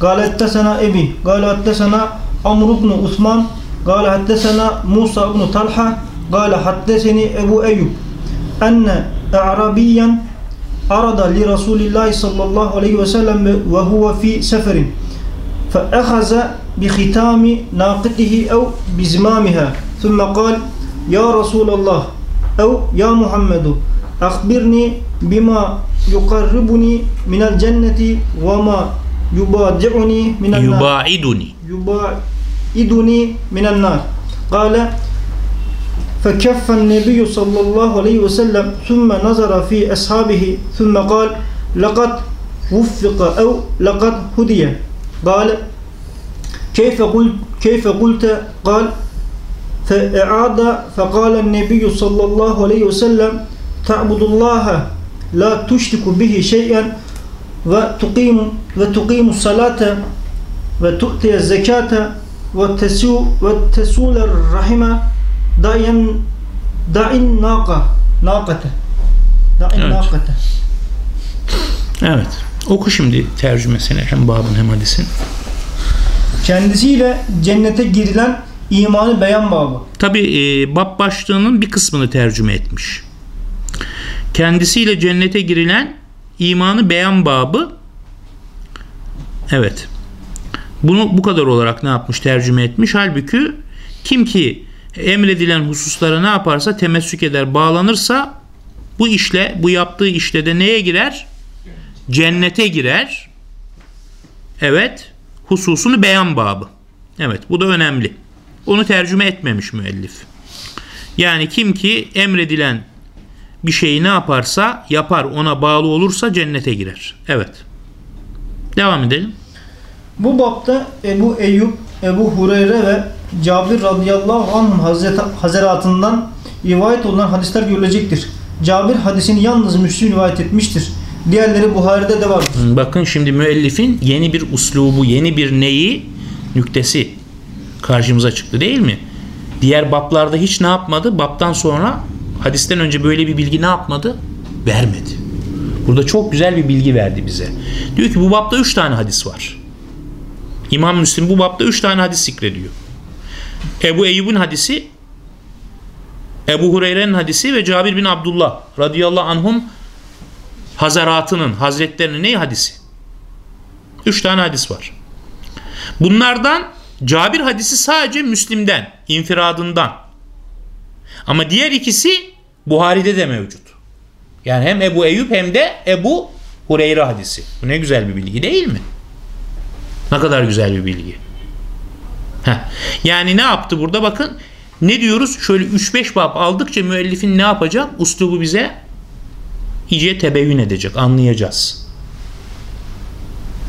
قال حدثنا أبي قال حدثنا عمرو بن عثمان قال حدثنا موسى بن طلحة قال حدثني أبو أيوب أن أعرابيا عرض لرسول الله صلى الله عليه وسلم وهو في سفر فأخذ بختام ناقته أو بزمامها ثم قال يا رسول الله أو يا محمد أخبرني بما يقربني من الجنة وما يبادعني من النار.
Yubaiduni.
يباعدني من النار. قال فكف النبي صلى الله عليه وسلم ثم نظر في أصحابه ثم قال لقد وفق أو لقد هدي. قال كيف قلت كيف قلت؟ قال فأعاد فقال النبي صلى الله عليه وسلم تعبد الله la tuştiku bihi şey'en ve tuqimu ve tuqimu salate ve tu'tiye zekate ve tesu ve tesuler rahime dayen da'in naka nakate da'in
evet.
nakate
evet. Oku şimdi tercümesini hem babın hem hadisin.
Kendisiyle cennete girilen imanı beyan babı.
Tabi e, bab başlığının bir kısmını tercüme etmiş. Kendisiyle cennete girilen imanı beyan babı. Evet. Bunu bu kadar olarak ne yapmış tercüme etmiş. Halbuki kim ki emredilen hususlara ne yaparsa temessük eder bağlanırsa bu işle bu yaptığı işle de neye girer? Cennete girer. Evet. Hususunu beyan babı. Evet bu da önemli. Onu tercüme etmemiş müellif. Yani kim ki emredilen bir şeyi ne yaparsa yapar ona bağlı olursa cennete girer. Evet. Devam edelim.
Bu bapta Ebu Eyyub, Ebu Hureyre ve Cabir radıyallahu anh hazret, hazaratından rivayet olunan hadisler görülecektir. Cabir hadisini yalnız Müslim rivayet etmiştir. Diğerleri Buhari'de de vardır.
Bakın şimdi müellifin yeni bir uslubu, yeni bir neyi, nüktesi karşımıza çıktı değil mi? Diğer bablarda hiç ne yapmadı? Babtan sonra hadisten önce böyle bir bilgi ne yapmadı? Vermedi. Burada çok güzel bir bilgi verdi bize. Diyor ki bu babda 3 tane hadis var. İmam Müslim bu babda 3 tane hadis zikrediyor. Ebu Eyyub'un hadisi, Ebu Hureyre'nin hadisi ve Cabir bin Abdullah radıyallahu anhum Hazaratının, Hazretlerinin neyi hadisi? Üç tane hadis var. Bunlardan Cabir hadisi sadece Müslim'den, infiradından. Ama diğer ikisi Buhari'de de mevcut. Yani hem Ebu Eyyub hem de Ebu Hureyre hadisi. Bu ne güzel bir bilgi değil mi? Ne kadar güzel bir bilgi. Heh. Yani ne yaptı burada bakın. Ne diyoruz? Şöyle 3-5 bab aldıkça müellifin ne yapacak? Uslubu bize iyice tebeyyün edecek, anlayacağız.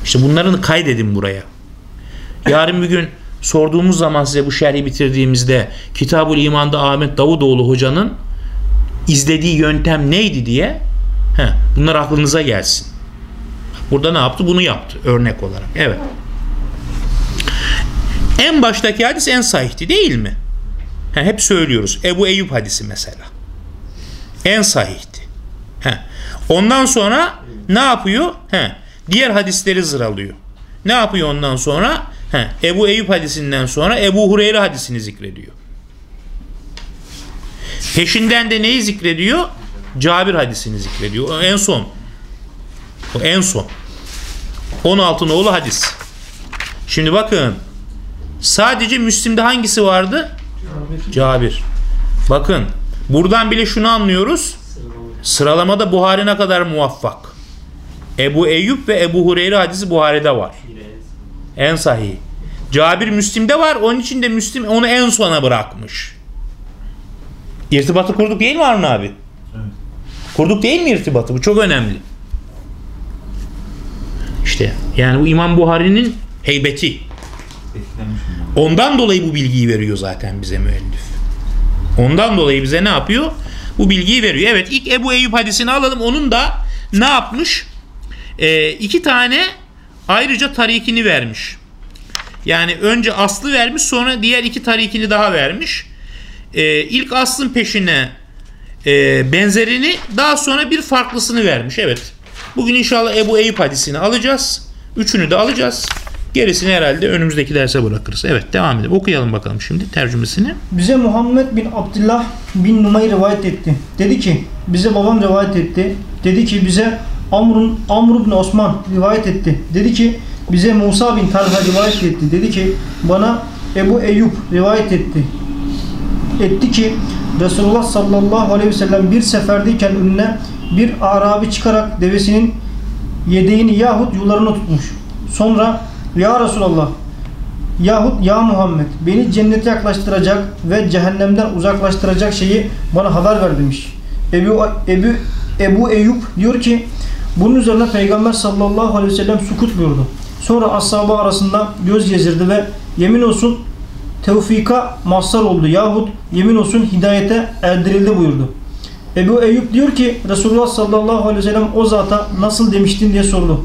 İşte bunların kaydedin buraya. Yarın bir gün sorduğumuz zaman size bu şerhi bitirdiğimizde Kitabul İman'da Ahmet Davutoğlu hocanın izlediği yöntem neydi diye he, bunlar aklınıza gelsin. Burada ne yaptı? Bunu yaptı örnek olarak. Evet. En baştaki hadis en sahihti değil mi? He, hep söylüyoruz. Ebu Eyyub hadisi mesela. En sahihti. He. Ondan sonra ne yapıyor? He. Diğer hadisleri zıralıyor. Ne yapıyor ondan sonra? He. Ebu Eyyub hadisinden sonra Ebu Hureyre hadisini zikrediyor. Peşinden de neyi zikrediyor? Cabir hadisini zikrediyor. O en son. O en son. 16 nolu hadis. Şimdi bakın. Sadece Müslim'de hangisi vardı? Cabir. Bakın. Buradan bile şunu anlıyoruz. Sıralamada Buhari ne kadar muvaffak. Ebu Eyyub ve Ebu Hureyre hadisi Buhari'de var. En sahih. Cabir Müslim'de var. Onun için de Müslim onu en sona bırakmış. İrtibatı kurduk değil mi Harun abi? Kurduk değil mi irtibatı? Bu çok önemli. İşte yani bu İmam Buhari'nin heybeti. Ondan dolayı bu bilgiyi veriyor zaten bize müellif. Ondan dolayı bize ne yapıyor? Bu bilgiyi veriyor. Evet ilk Ebu Eyyub hadisini alalım. Onun da ne yapmış? Ee, iki tane ayrıca tarikini vermiş. Yani önce aslı vermiş sonra diğer iki tarikini daha vermiş. Ee, ilk aslın peşine e, benzerini daha sonra bir farklısını vermiş. Evet. Bugün inşallah Ebu Eyyub hadisini alacağız. Üçünü de alacağız. Gerisini herhalde önümüzdeki derse bırakırız. Evet devam edelim. Okuyalım bakalım şimdi tercümesini.
Bize Muhammed bin Abdullah bin Numay rivayet etti. Dedi ki bize babam rivayet etti. Dedi ki bize Amr'un Amr bin Osman rivayet etti. Dedi ki bize Musa bin Talha rivayet etti. Dedi ki bana Ebu Eyyub rivayet etti. Etti ki Resulullah sallallahu aleyhi ve sellem bir seferdeyken önüne bir Arabi çıkarak devesinin yedeğini yahut yularını tutmuş. Sonra Ya Resulallah Yahut ya Muhammed beni cennete yaklaştıracak ve cehennemden uzaklaştıracak şeyi bana haber ver demiş. Ebu, Ebu, Ebu Eyyub diyor ki bunun üzerine Peygamber sallallahu aleyhi ve sellem sukut buyurdu. Sonra ashabı arasında göz gezirdi ve yemin olsun tevfika mazhar oldu yahut yemin olsun hidayete erdirildi buyurdu. Ebu Eyyub diyor ki Resulullah sallallahu aleyhi ve sellem o zata nasıl demiştin diye sordu.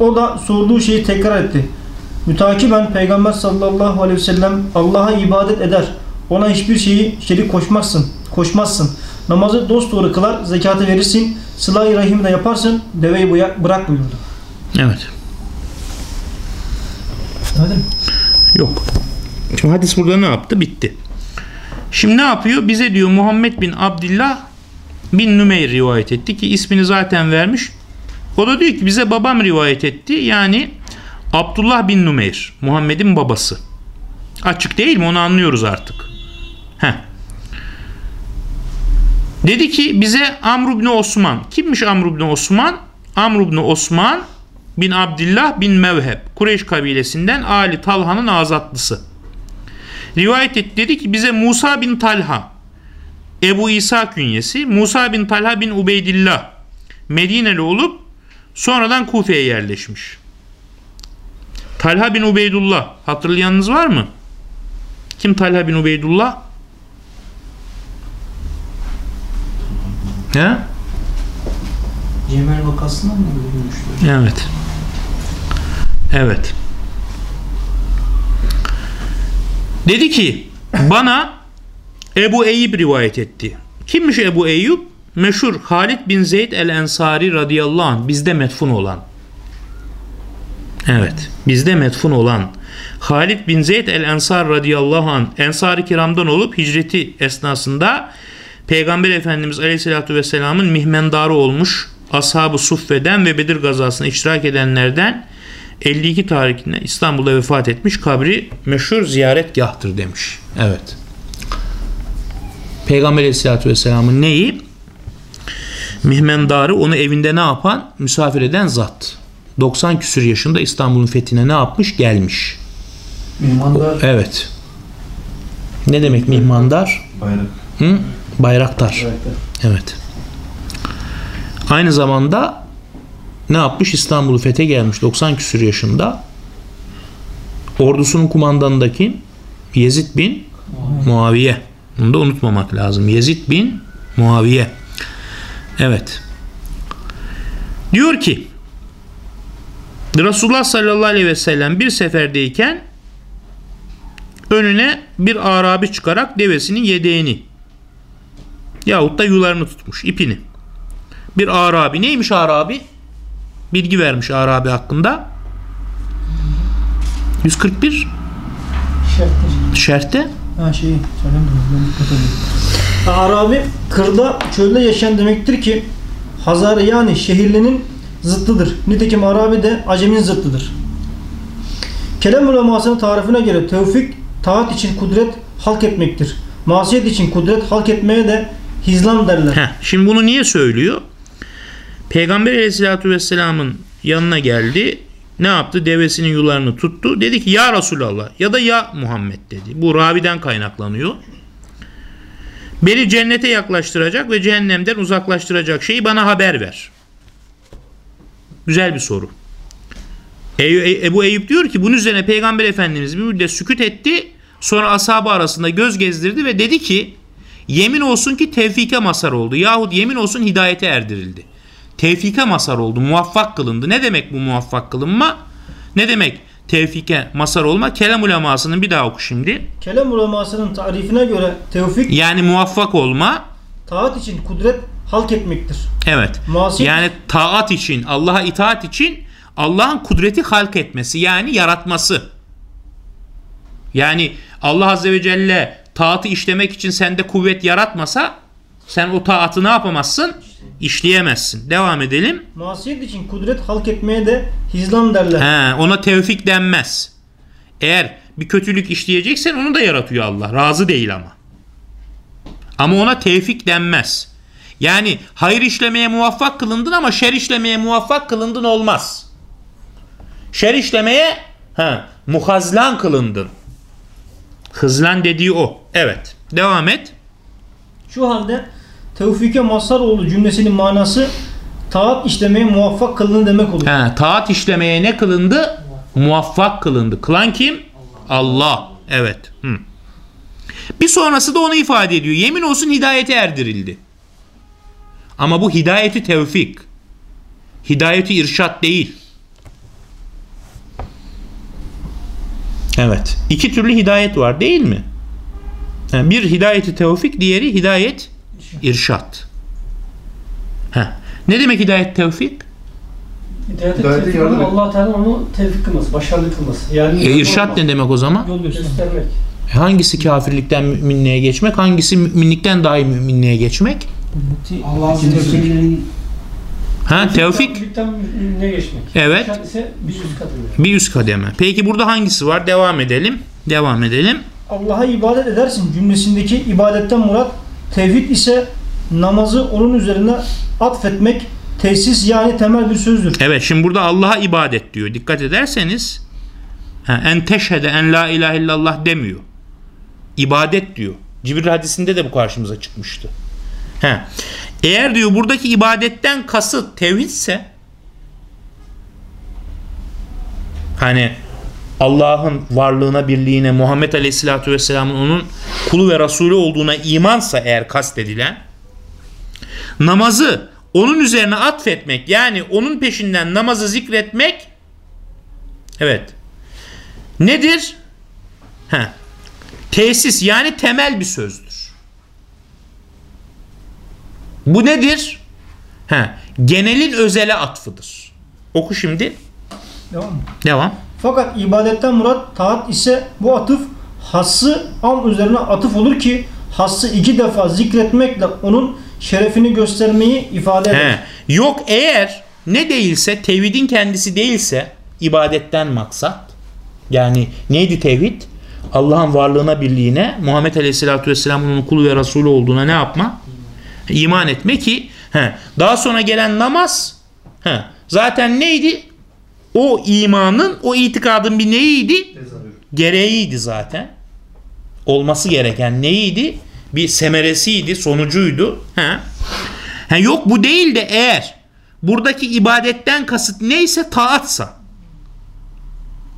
O da sorduğu şeyi tekrar etti. Mütakiben Peygamber sallallahu aleyhi ve sellem Allah'a ibadet eder. Ona hiçbir şeyi şerik koşmazsın. Koşmazsın. Namazı dosdoğru kılar, zekatı verirsin, sıla-i rahimi de yaparsın, deveyi bırak buyurdu.
Evet.
Mı?
Yok. Şimdi hadis burada ne yaptı? Bitti. Şimdi ne yapıyor? Bize diyor Muhammed bin Abdullah bin Nümeyr rivayet etti ki ismini zaten vermiş. O da diyor ki bize babam rivayet etti. Yani Abdullah bin Nümeyr. Muhammed'in babası. Açık değil mi? Onu anlıyoruz artık. Heh. Dedi ki bize Amr ibn Osman. Kimmiş Amr ibn Osman? Amr ibn Osman bin Abdullah bin Mevheb. Kureyş kabilesinden Ali Talha'nın azatlısı. Rivayet etti dedi ki bize Musa bin Talha Ebu İsa künyesi Musa bin Talha bin Ubeydillah Medineli olup sonradan Kufe'ye yerleşmiş. Talha bin Ubeydullah hatırlayanınız var mı? Kim Talha bin Ubeydullah? He?
Cemel vakasından mı görülmüştür?
Evet. Evet. Dedi ki bana Ebu Eyyub rivayet etti. Kimmiş Ebu Eyyub? Meşhur Halid bin Zeyd el-Ensari radıyallahu anh bizde metfun olan. Evet. Bizde metfun olan Halid bin Zeyd el-Ensar radıyallahu anh Ensar-ı kiramdan olup hicreti esnasında Peygamber Efendimiz aleyhissalatü vesselamın mihmendarı olmuş Ashab-ı Suffe'den ve Bedir gazasına iştirak edenlerden 52 tarihinde İstanbul'da vefat etmiş kabri meşhur ziyaretgahtır demiş. Evet. Peygamber Aleyhisselatü Vesselam'ın neyi? Mihmendarı onu evinde ne yapan? Misafir eden zat. 90 küsür yaşında İstanbul'un fethine ne yapmış? Gelmiş.
Mihmandar
Evet. Ne demek mihmandar?
Bayrak.
Hı? Bayraktar. Evet. Aynı zamanda ne yapmış? İstanbul'u fethe gelmiş 90 küsür yaşında. Ordusunun kumandanı kim? Yezid bin Muaviye. Bunu da unutmamak lazım. Yezid bin Muaviye. Evet. Diyor ki Resulullah sallallahu aleyhi ve sellem bir seferdeyken önüne bir Arabi çıkarak devesinin yedeğini yahut da yularını tutmuş ipini. Bir Arabi. Neymiş Arabi? Bilgi vermiş Arabi hakkında. 141
şartlı.
şerhte
Ha şeyi. Arabi kırda çölde yaşayan demektir ki Hazar yani şehirlinin zıttıdır. Nitekim Arabi de Acem'in zıttıdır. Kelam ulemasının tarifine göre tevfik taat için kudret halk etmektir. Masiyet için kudret halk etmeye de hizlan derler.
Heh, şimdi bunu niye söylüyor? Peygamber aleyhissalatü vesselamın yanına geldi. Ne yaptı? Devesinin yularını tuttu. Dedi ki ya Resulallah ya da ya Muhammed dedi. Bu raviden kaynaklanıyor. Beni cennete yaklaştıracak ve cehennemden uzaklaştıracak şeyi bana haber ver. Güzel bir soru. E- Ebu Eyüp diyor ki bunun üzerine Peygamber Efendimiz bir müddet sükut etti. Sonra ashabı arasında göz gezdirdi ve dedi ki yemin olsun ki tevfike mazhar oldu. Yahut yemin olsun hidayete erdirildi. Tevfike mazhar oldu. Muvaffak kılındı. Ne demek bu muvaffak kılınma? Ne demek tevfike mazhar olma? Kelam ulemasının bir daha oku şimdi.
Kelam ulemasının tarifine göre tevfik
Yani muvaffak olma
taat için kudret halk etmektir.
Evet.
Muhasip-
Yani taat için, Allah'a itaat için Allah'ın kudreti halk etmesi yani yaratması. Yani Allah Azze ve Celle taatı işlemek için sende kuvvet yaratmasa sen o taatı ne yapamazsın? İşleyemezsin. Devam edelim.
Masiyet için kudret halk etmeye de hizlan derler.
He, ona tevfik denmez. Eğer bir kötülük işleyeceksen onu da yaratıyor Allah. Razı değil ama. Ama ona tevfik denmez. Yani hayır işlemeye muvaffak kılındın ama şer işlemeye muvaffak kılındın olmaz. Şer işlemeye ha, muhazlan kılındın. Hızlan dediği o. Evet. Devam et.
Şu halde tevfike mazhar olduğu cümlesinin manası taat işlemeye muvaffak kılını demek olur.
Ha, taat işlemeye ne kılındı? Muvaffak kılındı. Kılan kim? Allah. Evet. Hı. Bir sonrası da onu ifade ediyor. Yemin olsun hidayete erdirildi. Ama bu hidayeti tevfik. Hidayeti irşat değil. Evet. İki türlü hidayet var değil mi? Yani bir hidayeti tevfik, diğeri hidayet irşat. Heh. Ne demek hidayet tevfik?
Hidayete tevfik
yardım.
Allah Teala onu tevfik kılması, başarılı kılması. Yani
E, irşat ne demek o zaman?
Yol göster.
göstermek.
Hangisi kafirlikten müminliğe geçmek? Hangisi müminlikten dahi müminliğe geçmek?
Allah'ın
Ha tevfik
Birlikten ne geçmek.
Evet.
Bir üst kademe.
bir üst kademe. Peki burada hangisi var? Devam edelim. Devam edelim.
Allah'a ibadet edersin cümlesindeki ibadetten murat tevhid ise namazı onun üzerine atfetmek tesis yani temel bir sözdür.
Evet şimdi burada Allah'a ibadet diyor. Dikkat ederseniz ha, en teşhede en la ilahe illallah demiyor. İbadet diyor. Cibril hadisinde de bu karşımıza çıkmıştı. He. Eğer diyor buradaki ibadetten kasıt tevhidse hani Allah'ın varlığına, birliğine, Muhammed Aleyhisselatü Vesselam'ın onun kulu ve Resulü olduğuna imansa eğer kastedilen namazı onun üzerine atfetmek yani onun peşinden namazı zikretmek evet nedir? Heh. Tesis yani temel bir sözdür. Bu nedir? Heh. Genelin özele atfıdır. Oku şimdi.
Mı?
Devam.
Fakat ibadetten murat taat ise bu atıf hassı am üzerine atıf olur ki hassı iki defa zikretmekle onun şerefini göstermeyi ifade eder.
He. Yok eğer ne değilse tevhidin kendisi değilse ibadetten maksat yani neydi tevhid? Allah'ın varlığına birliğine Muhammed Aleyhisselatü Vesselam'ın kulu ve Resulü olduğuna ne yapma? İman etme ki he, daha sonra gelen namaz he, zaten neydi? O imanın, o itikadın bir neyiydi? Gereğiydi zaten. Olması gereken neydi? Bir semeresiydi, sonucuydu. He. Ha, yok bu değil de eğer buradaki ibadetten kasıt neyse taatsa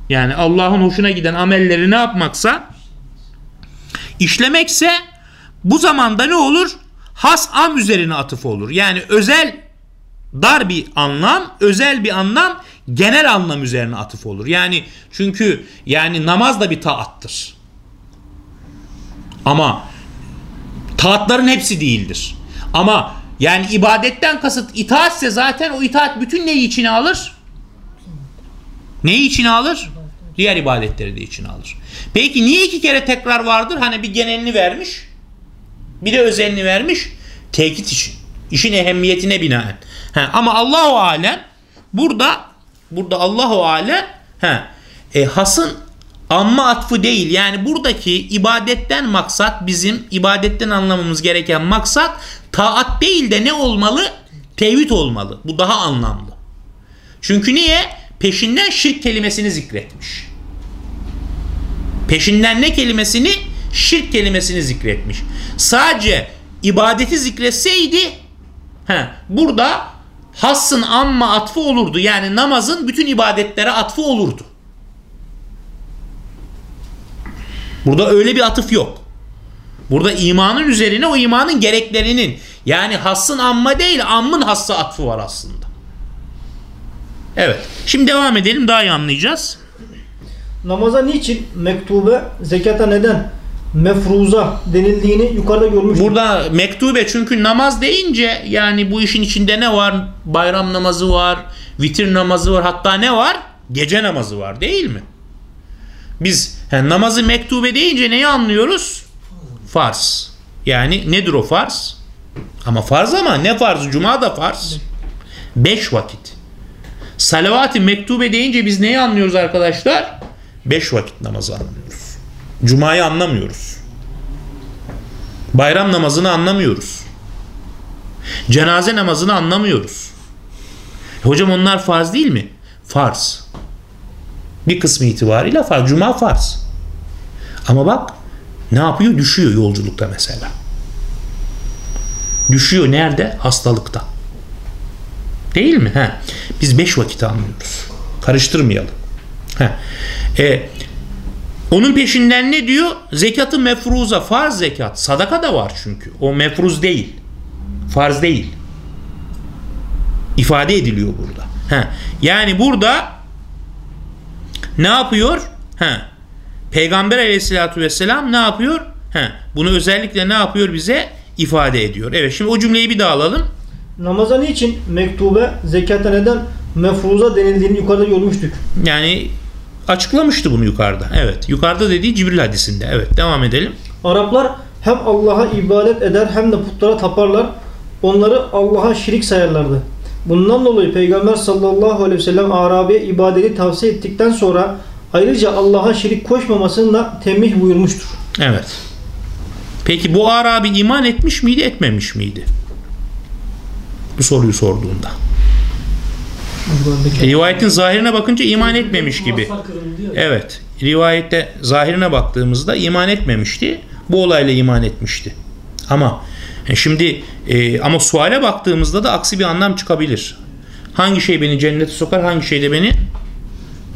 yani Allah'ın hoşuna giden amelleri ne yapmaksa işlemekse bu zamanda ne olur? Has am üzerine atıf olur. Yani özel dar bir anlam, özel bir anlam genel anlam üzerine atıf olur. Yani çünkü yani namaz da bir taattır. Ama taatların hepsi değildir. Ama yani ibadetten kasıt itaatse zaten o itaat bütün neyi içine alır? Neyi içine alır? Diğer ibadetleri de içine alır. Peki niye iki kere tekrar vardır? Hani bir genelini vermiş, bir de özelini vermiş. Tekit için. İşin ehemmiyetine binaen. He, ama Allahu alem burada burada Allahu alem he, e, hasın amma atfı değil. Yani buradaki ibadetten maksat bizim ibadetten anlamamız gereken maksat taat değil de ne olmalı? Tevhid olmalı. Bu daha anlamlı. Çünkü niye? Peşinden şirk kelimesini zikretmiş. Peşinden ne kelimesini? Şirk kelimesini zikretmiş. Sadece ibadeti zikretseydi he, burada hassın amma atfı olurdu. Yani namazın bütün ibadetlere atfı olurdu. Burada öyle bir atıf yok. Burada imanın üzerine o imanın gereklerinin yani hassın amma değil ammın hassa atfı var aslında. Evet. Şimdi devam edelim daha iyi anlayacağız.
Namaza niçin mektube, zekata neden mefruza denildiğini yukarıda görmüştük.
Burada mektube çünkü namaz deyince yani bu işin içinde ne var? Bayram namazı var, Vitir namazı var. Hatta ne var? Gece namazı var değil mi? Biz he, namazı mektube deyince neyi anlıyoruz? Farz. Yani nedir o farz? Ama farz ama ne farz? Cuma da farz. Beş vakit. Salavat-ı mektube deyince biz neyi anlıyoruz arkadaşlar? Beş vakit namazı anlıyoruz. Cuma'yı anlamıyoruz. Bayram namazını anlamıyoruz. Cenaze namazını anlamıyoruz. Hocam onlar farz değil mi? Farz. Bir kısmı itibariyle farz. Cuma farz. Ama bak ne yapıyor? Düşüyor yolculukta mesela. Düşüyor nerede? Hastalıkta. Değil mi? He. Biz beş vakit anlıyoruz. Karıştırmayalım. He. E, onun peşinden ne diyor? Zekatı mefruza, farz zekat. Sadaka da var çünkü. O mefruz değil. Farz değil. İfade ediliyor burada. He. Yani burada ne yapıyor? He. Peygamber aleyhissalatü vesselam ne yapıyor? He. Bunu özellikle ne yapıyor bize? ifade ediyor. Evet şimdi o cümleyi bir daha alalım.
Namaza niçin mektube, zekata neden mefruza denildiğini yukarıda görmüştük.
Yani açıklamıştı bunu yukarıda. Evet. Yukarıda dediği Cibril hadisinde. Evet. Devam edelim.
Araplar hem Allah'a ibadet eder hem de putlara taparlar. Onları Allah'a şirik sayarlardı. Bundan dolayı Peygamber sallallahu aleyhi ve sellem Arabi'ye ibadeti tavsiye ettikten sonra ayrıca Allah'a şirik koşmamasını da tembih buyurmuştur.
Evet. Peki bu Arabi iman etmiş miydi, etmemiş miydi? Bu soruyu sorduğunda. Rivayetin zahirine bakınca iman etmemiş gibi. Evet. Rivayette zahirine baktığımızda iman etmemişti. Bu olayla iman etmişti. Ama e, şimdi e, ama suale baktığımızda da aksi bir anlam çıkabilir. Hangi şey beni cennete sokar, hangi şey de beni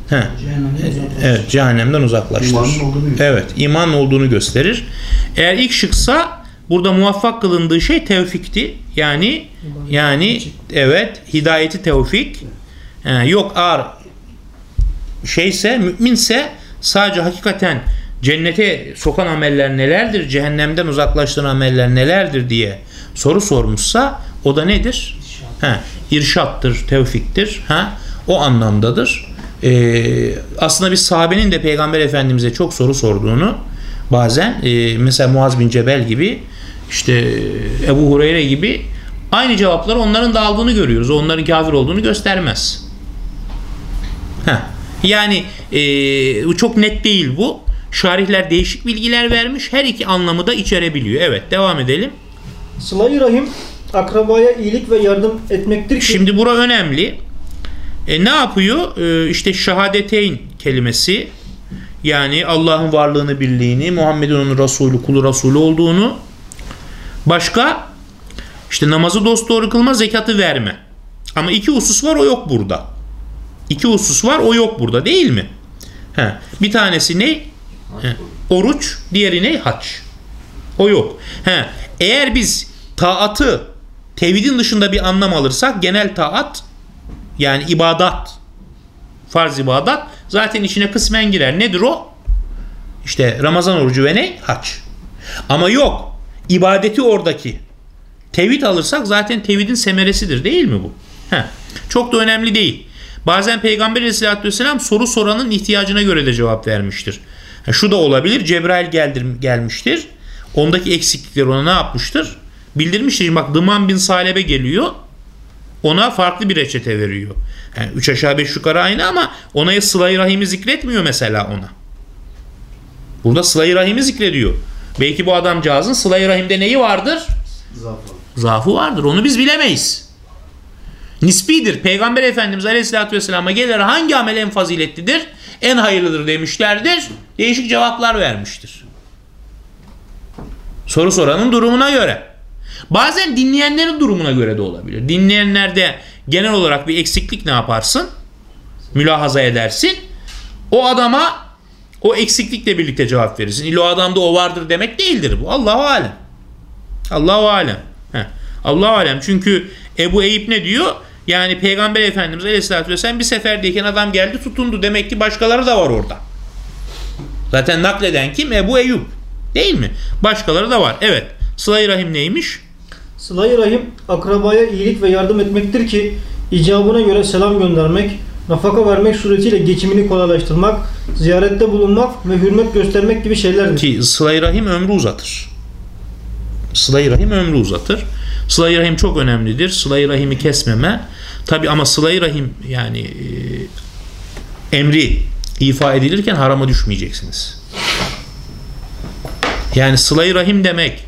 He. Evet, cehennemden uzaklaştırır.
İmanın.
Evet, iman olduğunu gösterir. Eğer ilk şıksa burada muvaffak kılındığı şey tevfikti. Yani yani evet, hidayeti tevfik. He, yok ağır şeyse, müminse sadece hakikaten cennete sokan ameller nelerdir, cehennemden uzaklaştıran ameller nelerdir diye soru sormuşsa o da nedir? Ha, irşattır, tevfiktir. Ha, o anlamdadır. Ee, aslında biz sahabenin de Peygamber Efendimiz'e çok soru sorduğunu bazen e, mesela Muaz bin Cebel gibi işte Ebu Hureyre gibi aynı cevapları onların da aldığını görüyoruz. Onların kafir olduğunu göstermez. Heh. Yani e, bu çok net değil bu. Şarihler değişik bilgiler vermiş. Her iki anlamı da içerebiliyor. Evet devam edelim.
Sıla-i Rahim akrabaya iyilik ve yardım etmektir ki
Şimdi bura önemli. E, ne yapıyor? E, işte şehadeteyn kelimesi yani Allah'ın varlığını, birliğini, Muhammed'in onun Resulü, kulu Resulü olduğunu başka işte namazı dosdoğru kılma, zekatı verme. Ama iki husus var o yok burada. İki husus var o yok burada değil mi? He. Bir tanesi ne? He. Oruç, diğeri ne? Hac. O yok. He. Eğer biz taatı tevhidin dışında bir anlam alırsak genel taat yani ibadat farz ibadat zaten içine kısmen girer. Nedir o? İşte Ramazan orucu ve ne? Hac. Ama yok. İbadeti oradaki. Tevhid alırsak zaten tevhidin semeresidir değil mi bu? Heh. Çok da önemli değil. Bazen Peygamber aleyhissalatü vesselam soru soranın ihtiyacına göre de cevap vermiştir. Şu da olabilir. Cebrail geldir, gelmiştir. Ondaki eksiklikleri ona ne yapmıştır? Bildirmiştir. Bak Dıman bin Salebe geliyor. Ona farklı bir reçete veriyor. Yani üç aşağı beş yukarı aynı ama ona sıla-i rahimi zikretmiyor mesela ona. Burada sıla-i rahimi zikrediyor. Belki bu adamcağızın sıla-i rahimde neyi vardır?
Zaafı.
Zaafı vardır. Onu biz bilemeyiz. Nispidir. Peygamber Efendimiz Aleyhisselatü Vesselam'a gelir hangi amel en faziletlidir? En hayırlıdır demişlerdir. Değişik cevaplar vermiştir. Soru soranın durumuna göre. Bazen dinleyenlerin durumuna göre de olabilir. Dinleyenlerde genel olarak bir eksiklik ne yaparsın? Mülahaza edersin. O adama o eksiklikle birlikte cevap verirsin. İlla o adamda o vardır demek değildir bu. Allahu alem. Allahu alem. Heh. Allahu alem. Çünkü Ebu Eyüp ne diyor? Yani Peygamber Efendimiz Aleyhisselatü Vesselam bir seferdeyken adam geldi tutundu. Demek ki başkaları da var orada. Zaten nakleden kim? Ebu Eyüp. Değil mi? Başkaları da var. Evet. Sıla-i Rahim neymiş?
Sıla-i Rahim akrabaya iyilik ve yardım etmektir ki icabına göre selam göndermek, nafaka vermek suretiyle geçimini kolaylaştırmak, ziyarette bulunmak ve hürmet göstermek gibi şeylerdir.
Ki sıla-i rahim ömrü uzatır. Sıla-i rahim ömrü uzatır. Sıla-i rahim çok önemlidir. Sıla-i rahimi kesmeme. Tabi ama sıla-i rahim yani e, emri ifa edilirken harama düşmeyeceksiniz. Yani sıla-i rahim demek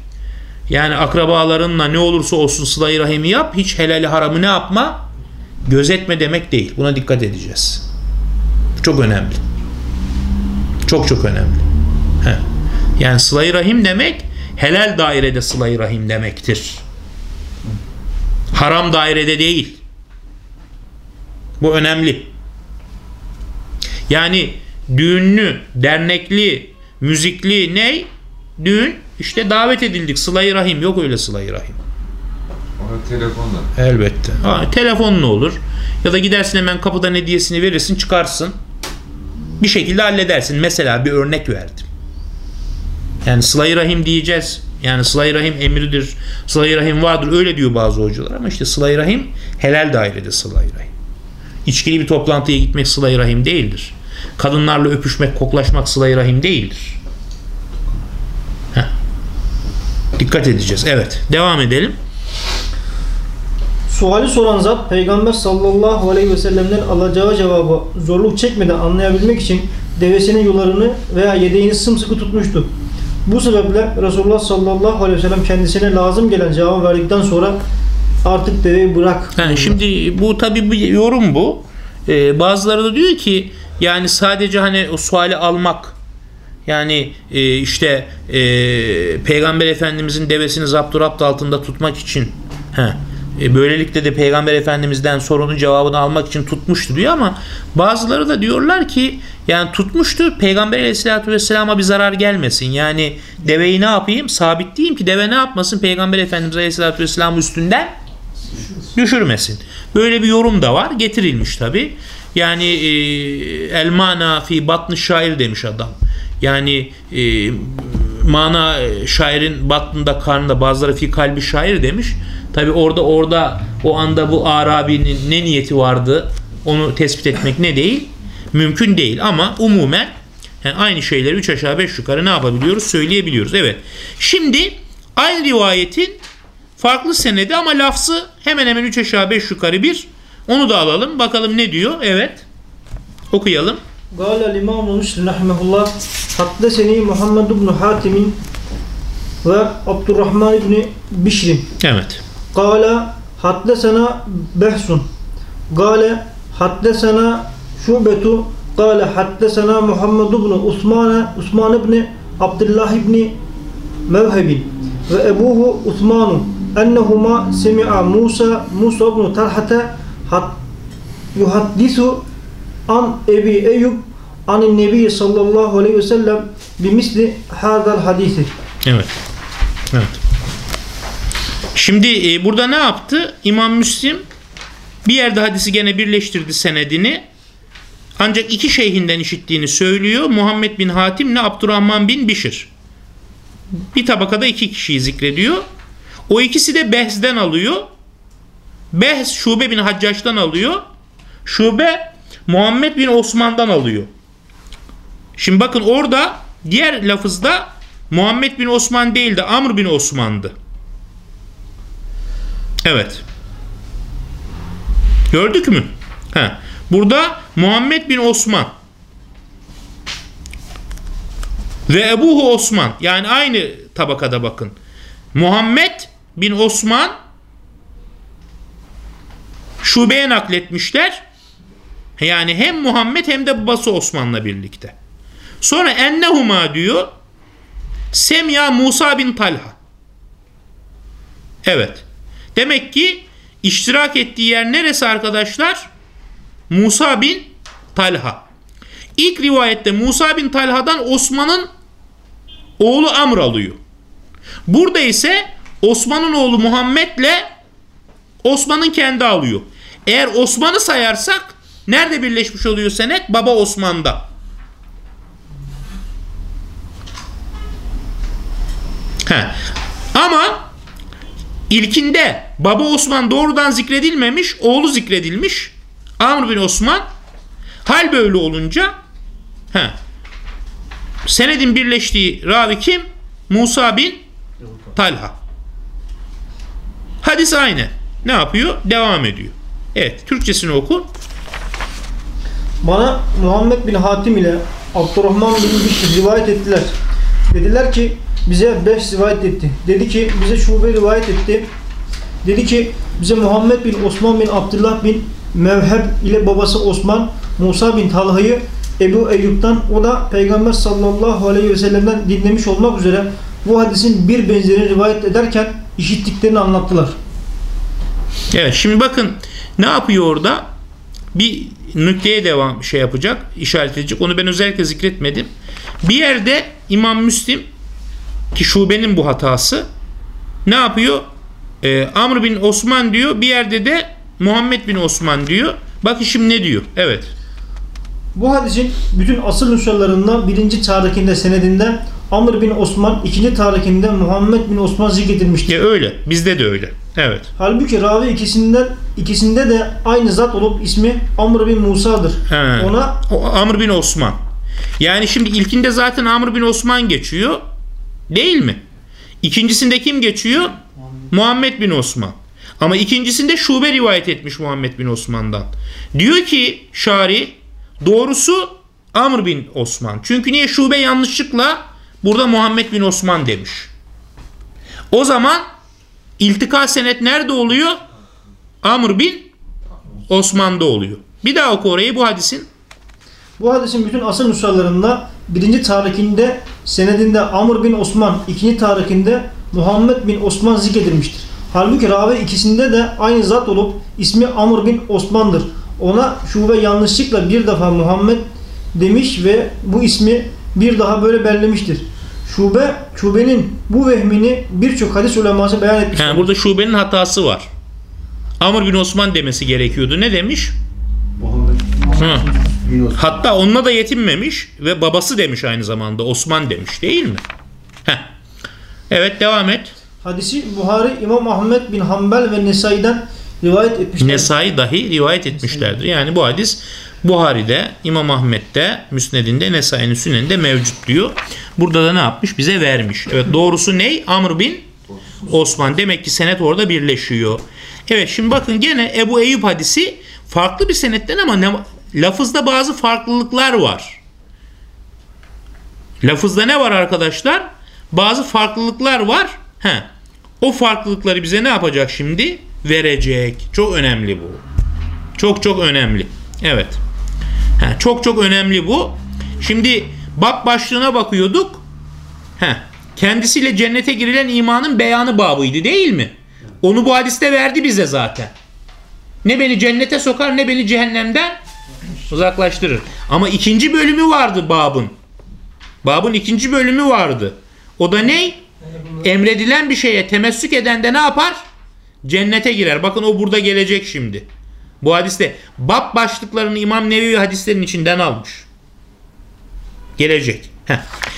yani akrabalarınla ne olursa olsun sıla-i rahimi yap hiç helali haramı ne yapma gözetme demek değil. Buna dikkat edeceğiz. Çok önemli. Çok çok önemli. He. Yani sıla-i rahim demek helal dairede sıla-i rahim demektir. Haram dairede değil. Bu önemli. Yani düğünlü, dernekli, müzikli ne? Düğün işte davet edildik. Sıla-i rahim yok öyle sıla-i rahim.
Telefonla.
Elbette. Ha, telefonla olur. Ya da gidersin hemen kapıdan hediyesini verirsin çıkarsın. Bir şekilde halledersin. Mesela bir örnek verdim. Yani sıla-i rahim diyeceğiz. Yani sıla-i rahim emridir. Sıla-i rahim vardır. Öyle diyor bazı hocalar. Ama işte sıla-i rahim helal dairede sıla-i rahim. İçkili bir toplantıya gitmek sıla-i rahim değildir. Kadınlarla öpüşmek, koklaşmak sıla-i rahim değildir. Heh. Dikkat edeceğiz. Evet. Devam edelim.
Suali soran zat Peygamber sallallahu aleyhi ve sellem'den alacağı cevabı zorluk çekmeden anlayabilmek için devesinin yularını veya yedeğini sımsıkı tutmuştu. Bu sebeple Resulullah sallallahu aleyhi ve sellem kendisine lazım gelen cevabı verdikten sonra artık deveyi bırak.
Yani şimdi bu tabi bir yorum bu. Ee, bazıları da diyor ki yani sadece hani o suali almak yani e, işte e, Peygamber Efendimizin devesini zapturapt altında tutmak için he, e, böylelikle de Peygamber Efendimiz'den sorunun cevabını almak için tutmuştu diyor ama bazıları da diyorlar ki yani tutmuştu Peygamber Aleyhisselatü Vesselam'a bir zarar gelmesin. Yani deveyi ne yapayım? Sabitleyeyim ki deve ne yapmasın? Peygamber Efendimiz Aleyhisselatü Vesselam üstünden düşürmesin. Böyle bir yorum da var. Getirilmiş tabi. Yani e, elmana fi batnı şair demiş adam. Yani e, mana e, şairin batnında karnında bazıları fi kalbi şair demiş. Tabi orada orada o anda bu Arabi'nin ne niyeti vardı onu tespit etmek ne değil? Mümkün değil ama umumen yani aynı şeyleri 3 aşağı 5 yukarı ne yapabiliyoruz? Söyleyebiliyoruz. Evet. Şimdi aynı rivayetin farklı senedi ama lafzı hemen hemen 3 aşağı 5 yukarı bir. Onu da alalım. Bakalım ne diyor? Evet. Okuyalım.
قال الإمام مسلم رحمه الله حدثني محمد بن حاتم وعبد الرحمن بن بشر
Evet.
قال حدثنا بحث قال حدثنا شعبة قال حدثنا محمد بن عثمان عثمان بن عبد الله بن موهب وأبوه عثمان أنهما سمع موسى موسى بن طلحة حد- يحدث an Ebi Eyyub an Nebi sallallahu aleyhi ve sellem bimisli hadal hadisi.
Evet. Evet. Şimdi e, burada ne yaptı? İmam Müslim bir yerde hadisi gene birleştirdi senedini. Ancak iki şeyhinden işittiğini söylüyor. Muhammed bin Hatim ne Abdurrahman bin Bişir. Bir tabakada iki kişiyi zikrediyor. O ikisi de Behz'den alıyor. Behz Şube bin Haccaj'dan alıyor. Şube Muhammed bin Osman'dan alıyor. Şimdi bakın orada diğer lafızda Muhammed bin Osman değil de Amr bin Osman'dı. Evet. Gördük mü? He. Burada Muhammed bin Osman ve Ebuhu Osman yani aynı tabakada bakın. Muhammed bin Osman şubeye nakletmişler. Yani hem Muhammed hem de babası Osman'la birlikte. Sonra ennehuma diyor Semya Musa bin Talha. Evet. Demek ki iştirak ettiği yer neresi arkadaşlar? Musa bin Talha. İlk rivayette Musa bin Talha'dan Osman'ın oğlu Amr alıyor. Burada ise Osman'ın oğlu Muhammed'le Osman'ın kendi alıyor. Eğer Osman'ı sayarsak nerede birleşmiş oluyor senet? Baba Osman'da. He. Ama İlkinde baba Osman doğrudan zikredilmemiş, oğlu zikredilmiş. Amr bin Osman. Hal böyle olunca he, senedin birleştiği ravi kim? Musa bin Talha. Hadis aynı. Ne yapıyor? Devam ediyor. Evet, Türkçesini oku.
Bana Muhammed bin Hatim ile Abdurrahman bin Bişr rivayet ettiler. Dediler ki bize beş rivayet etti. Dedi ki bize şube rivayet etti. Dedi ki bize Muhammed bin Osman bin Abdullah bin Mevheb ile babası Osman Musa bin Talha'yı Ebu Eyyub'dan o da Peygamber sallallahu aleyhi ve sellem'den dinlemiş olmak üzere bu hadisin bir benzerini rivayet ederken işittiklerini anlattılar.
Evet şimdi bakın ne yapıyor orada? Bir nükteye devam şey yapacak, işaret edecek. Onu ben özellikle zikretmedim. Bir yerde İmam Müslim ki şubenin bu hatası ne yapıyor? Ee, Amr bin Osman diyor. Bir yerde de Muhammed bin Osman diyor. Bakın şimdi ne diyor? Evet.
Bu hadisin bütün asıl nüshalarında birinci tarikinde senedinde Amr bin Osman, ikinci tarikinde Muhammed bin Osman zikredilmiştir.
Ya öyle. Bizde de öyle. Evet.
Halbuki ravi ikisinden ikisinde de aynı zat olup ismi Amr bin Musa'dır.
He.
Ona
O Amr bin Osman. Yani şimdi ilkinde zaten Amr bin Osman geçiyor. Değil mi? İkincisinde kim geçiyor? Muhammed bin Osman. Ama ikincisinde şube rivayet etmiş Muhammed bin Osman'dan. Diyor ki Şari doğrusu Amr bin Osman. Çünkü niye şube yanlışlıkla burada Muhammed bin Osman demiş. O zaman iltika senet nerede oluyor? Amr bin Osman'da oluyor. Bir daha oku orayı bu hadisin.
bu hadisin bütün asıl nüshalarında birinci tarikinde senedinde Amr bin Osman, ikinci tarikinde Muhammed bin Osman zikredilmiştir. Halbuki ravi ikisinde de aynı zat olup ismi Amr bin Osman'dır. Ona şube yanlışlıkla bir defa Muhammed demiş ve bu ismi bir daha böyle bellemiştir. Şube, şubenin bu vehmini birçok hadis uleması beyan etmiştir.
Yani burada şubenin hatası var. Amr bin Osman demesi gerekiyordu. Ne demiş? Hı. Hatta onunla da yetinmemiş ve babası demiş aynı zamanda. Osman demiş değil mi? Heh. Evet devam et.
Hadisi Buhari İmam Ahmed bin Hanbel ve Nesai'den rivayet etmiştir.
Nesai dahi rivayet etmişlerdir. Yani bu hadis Buhari'de, İmam Ahmet'te, Müsned'inde, Nesai'nin Sünen'inde mevcut diyor. Burada da ne yapmış? Bize vermiş. Evet doğrusu ne? Amr bin Osman. Demek ki senet orada birleşiyor. Evet şimdi bakın gene Ebu Eyyub hadisi farklı bir senetten ama ne, lafızda bazı farklılıklar var. Lafızda ne var arkadaşlar? Bazı farklılıklar var. He. O farklılıkları bize ne yapacak şimdi? Verecek. Çok önemli bu. Çok çok önemli. Evet. He, çok çok önemli bu. Şimdi bab başlığına bakıyorduk. He, kendisiyle cennete girilen imanın beyanı babıydı değil mi? Onu bu hadiste verdi bize zaten. Ne beni cennete sokar ne beni cehennemden uzaklaştırır. Ama ikinci bölümü vardı babın. Babın ikinci bölümü vardı. O da ne? Emredilen bir şeye temessük eden de ne yapar? Cennete girer. Bakın o burada gelecek şimdi. Bu hadiste bab başlıklarını İmam Nevevi hadislerin içinden almış. Gelecek. Heh.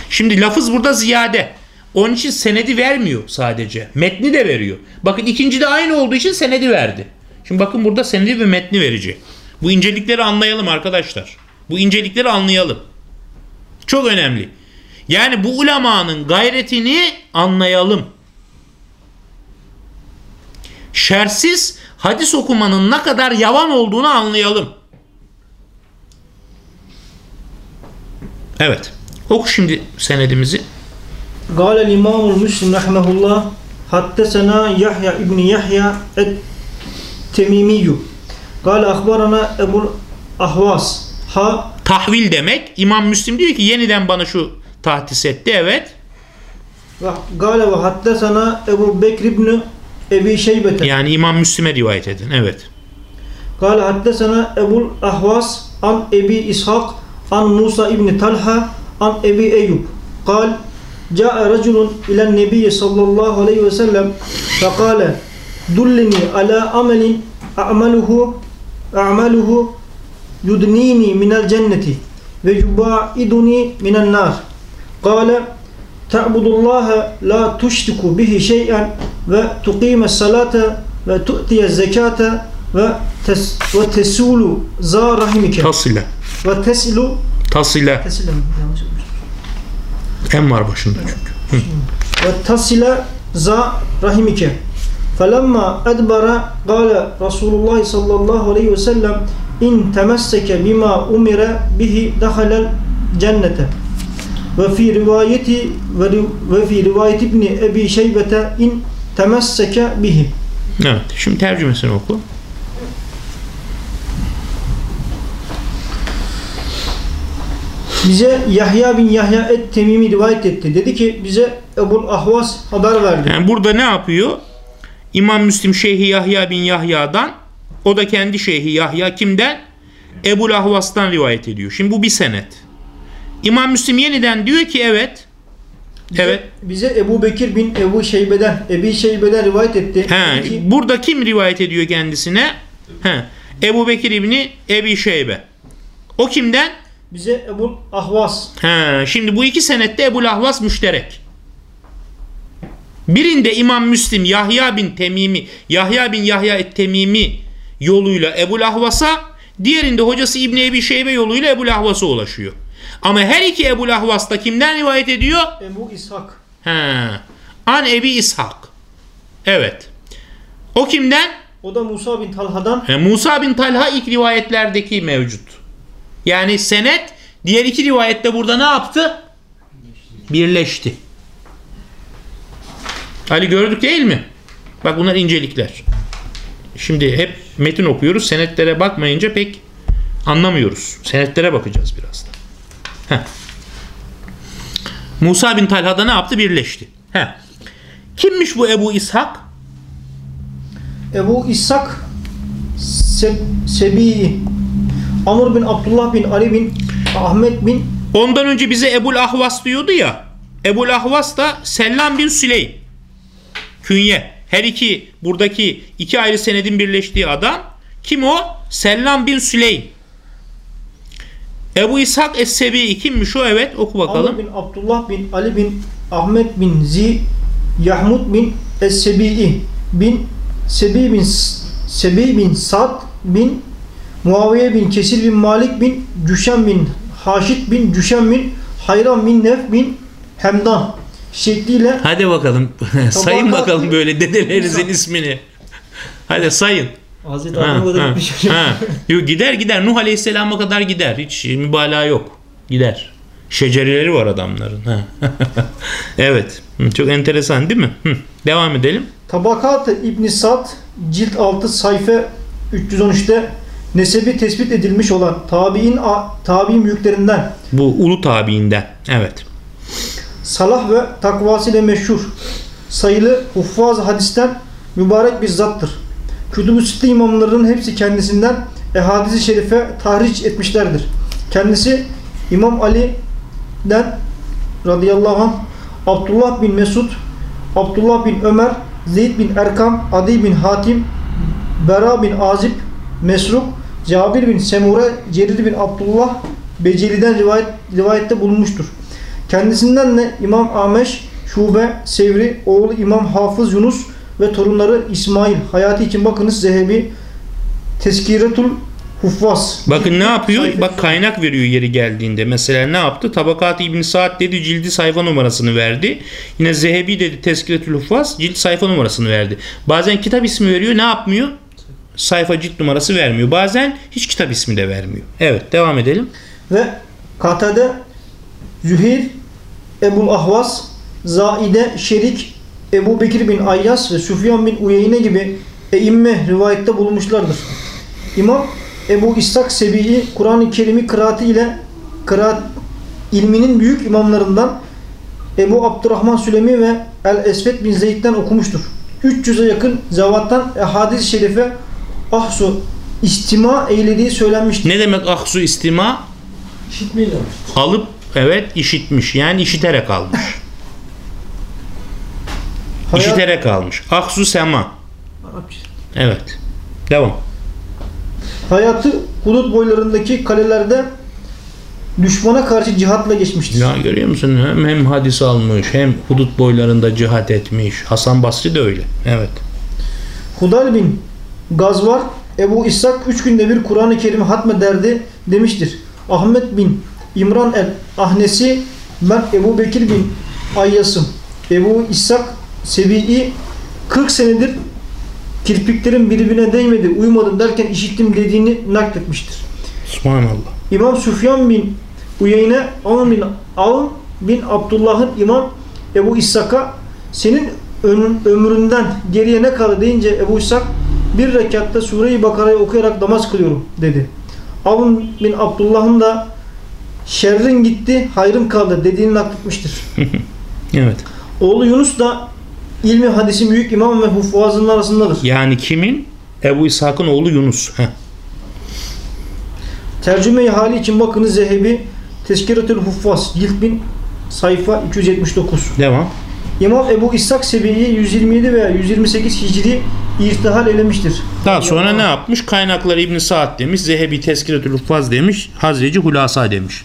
Şimdi lafız burada ziyade. Onun için senedi vermiyor sadece. Metni de veriyor. Bakın ikinci de aynı olduğu için senedi verdi. Şimdi bakın burada senedi ve metni verecek. Bu incelikleri anlayalım arkadaşlar. Bu incelikleri anlayalım. Çok önemli. Yani bu ulemanın gayretini anlayalım. Şersiz hadis okumanın ne kadar yavan olduğunu anlayalım. Evet. Oku şimdi senedimizi.
Gâlel İmamul Müslim rahmehullah hattesena Yahya İbni Yahya et Temimiyyu Gâle akbarana Ebul Ahvas ha
Tahvil demek. İmam Müslim diyor ki yeniden bana şu tahtis etti. Evet.
Gâle ve hattesena Ebu Bekir İbni Ebi Şeybete.
Yani İmam Müslim'e rivayet edin. Evet.
Kale haddesena Ebul Ahvas an Ebi İshak an Musa İbni Talha an Ebi Eyyub. Kal Câe raculun ilen nebiyye sallallahu aleyhi ve sellem fekale dullini ala amelin a'maluhu a'maluhu yudnini minel cenneti ve yubaiduni minen nar. Kale ta'budullaha la tuştiku bihi şey'en ve tukime salate ve tu'tiye zekate ve tes ve tesulu za rahimike
Tasile.
ve tesilu
Tasile.
tesile mi? Yanlış olmuş.
En var başında çünkü.
ve tasile za rahimike felemma edbara gale Resulullah sallallahu aleyhi ve sellem in temesseke bima umire bihi dehalel cennete ve fi rivayeti ve, ve fi rivayeti ibni Ebi Şeybete in temesseke bihi
Evet. Şimdi tercümesini oku.
bize Yahya bin Yahya et Temimi rivayet etti. Dedi ki bize Ebul Ahvas haber verdi.
Yani burada ne yapıyor? İmam Müslim Şeyhi Yahya bin Yahya'dan o da kendi Şeyhi Yahya kimden? Ebu Ahvas'tan rivayet ediyor. Şimdi bu bir senet. İmam Müslim yeniden diyor ki evet.
Bize,
Evet.
Bize Ebu Bekir bin Ebu Şeybe'den, Ebi Şeybe'den rivayet etti.
He,
ki,
burada kim rivayet ediyor kendisine? He, Ebu Bekir İbni Ebi Şeybe. O kimden?
bize Ebul Ahvas
He, şimdi bu iki senette Ebu Ahvas müşterek. Birinde İmam Müslim Yahya bin Temimi, Yahya bin Yahya et Temimi yoluyla Ebu Ahvas'a, diğerinde hocası İbni Ebi Şeybe yoluyla Ebu Ahvas'a ulaşıyor. Ama her iki Ebu Ahvas da kimden rivayet ediyor?
Ebu İshak
He, An Ebi İshak. Evet. O kimden?
o da Musa bin Talha'dan
He, Musa bin Talha ilk rivayetlerdeki mevcut. Yani senet diğer iki rivayette burada ne yaptı? Birleşti. Ali gördük değil mi? Bak bunlar incelikler. Şimdi hep metin okuyoruz. Senetlere bakmayınca pek anlamıyoruz. Senetlere bakacağız birazdan. Heh. Musa bin Talha'da ne yaptı? Birleşti. Heh. Kimmiş bu Ebu İshak?
Ebu İshak Se Sebi Amr bin Abdullah bin Ali bin Ahmet bin
Ondan önce bize Ebul Ahvas diyordu ya. Ebul Ahvas da Sellam bin Süleym. Künye. Her iki buradaki iki ayrı senedin birleştiği adam. Kim o? Sellam bin Süleym. Ebu İshak Es-Sebi kimmiş o? Evet oku
Amr
bakalım.
bin Abdullah bin Ali bin Ahmet bin Zi Yahmud bin Es-Sebi'i bin Sebi bin Sebi bin Sad bin Muaviye bin Kesir bin Malik bin Cüşem bin Haşit bin Cüşem bin Hayran bin Nef bin Hemdan şekliyle
Hadi bakalım. sayın bakalım böyle dedelerinizin ismini. Hadi sayın.
Hazreti
Ha,
Adem'e kadar gitmiş.
ha. Yok, gider gider. Nuh Aleyhisselam'a kadar gider. Hiç mübalağa yok. Gider. Şecerileri var adamların. Ha. evet. Çok enteresan değil mi? Hı. Devam edelim.
Tabakat-ı İbn Sad cilt 6 sayfa 313'te nesebi tespit edilmiş olan tabi'in tabi'in büyüklerinden
Bu ulu tabiinden. Evet.
salah ve takvasıyla meşhur sayılı huffaz hadisten mübarek bir zattır. Kütüb-ü Sitte imamlarının hepsi kendisinden ehadisi şerife tahriş etmişlerdir. Kendisi İmam Ali'den radıyallahu anh Abdullah bin Mesud, Abdullah bin Ömer, Zeyd bin Erkam, Adi bin Hatim, Bera bin Azib, Mesruk, Cabir bin Semure, Cerir bin Abdullah Beceli'den rivayet, rivayette bulunmuştur. Kendisinden de İmam Ameş, Şube, Sevri, oğlu İmam Hafız Yunus ve torunları İsmail. Hayatı için bakınız Zehebi Teskiretul Huffaz.
Bakın ne yapıyor?
Sayfa-
Bak kaynak veriyor yeri geldiğinde. Mesela ne yaptı? Tabakat İbn Saad dedi cildi sayfa numarasını verdi. Yine Zehebi dedi Teskiretül Hufaz cilt sayfa numarasını verdi. Bazen kitap ismi veriyor ne yapmıyor? Sayfa cilt numarası vermiyor. Bazen hiç kitap ismi de vermiyor. Evet devam edelim.
Ve Katade, Züheyr, Ebul Ahvas, Zaide, Şerik, Ebu Bekir bin Ayyas ve Süfyan bin Uyeyne gibi eimme rivayette bulunmuşlardır. İmam Ebu İshak Sebi'i Kur'an-ı Kerim'i kıraati ile kıraat ilminin büyük imamlarından Ebu Abdurrahman Sülemi ve El-Esvet bin Zeyd'den okumuştur. 300'e yakın zevattan hadis-i şerife ahsu istima eylediği söylenmiştir.
Ne demek ahsu istima?
İşitmeyi demiş.
Alıp evet işitmiş. Yani işiterek almış.
Hayat-
İşiterek almış. Ahsu sema. Evet. Devam.
Hayatı Hulut boylarındaki kalelerde düşmana karşı cihatla geçmiştir.
Ya görüyor musun? Hem, hem hadis almış hem hudut boylarında cihat etmiş. Hasan Basri de öyle. Evet.
Hudal bin Gazvar Ebu İshak üç günde bir Kur'an-ı Kerim'i hatmederdi demiştir. Ahmet bin İmran el Ahnesi ben Ebu Bekir bin Ayyasım Ebu İshak Sebi'i 40 senedir kirpiklerin birbirine değmedi uyumadım derken işittim dediğini nakletmiştir.
Subhanallah.
İmam Süfyan bin Uyeyne Avn bin, Avn bin Abdullah'ın İmam Ebu İshak'a senin ömründen geriye ne kaldı deyince Ebu İshak bir rekatta Sure-i Bakara'yı okuyarak namaz kılıyorum dedi. Avn bin Abdullah'ın da şerrin gitti hayrın kaldı dediğini nakletmiştir.
Evet.
Oğlu Yunus da ilmi hadisin büyük imam ve huffazının arasındadır.
Yani kimin? Ebu İshak'ın oğlu Yunus. Heh.
Tercüme-i hali için bakınız Zehebi Tezkiretül Huffaz cilt 1000 sayfa 279.
Devam.
İmam Ebu İshak Sebe'yi 127 veya 128 Hicri irtihal elemiştir.
Daha sonra ne yapmış? Kaynakları İbn Saad demiş, Zehebi Teskiretül Huffaz demiş, Hazreci Hulasa demiş.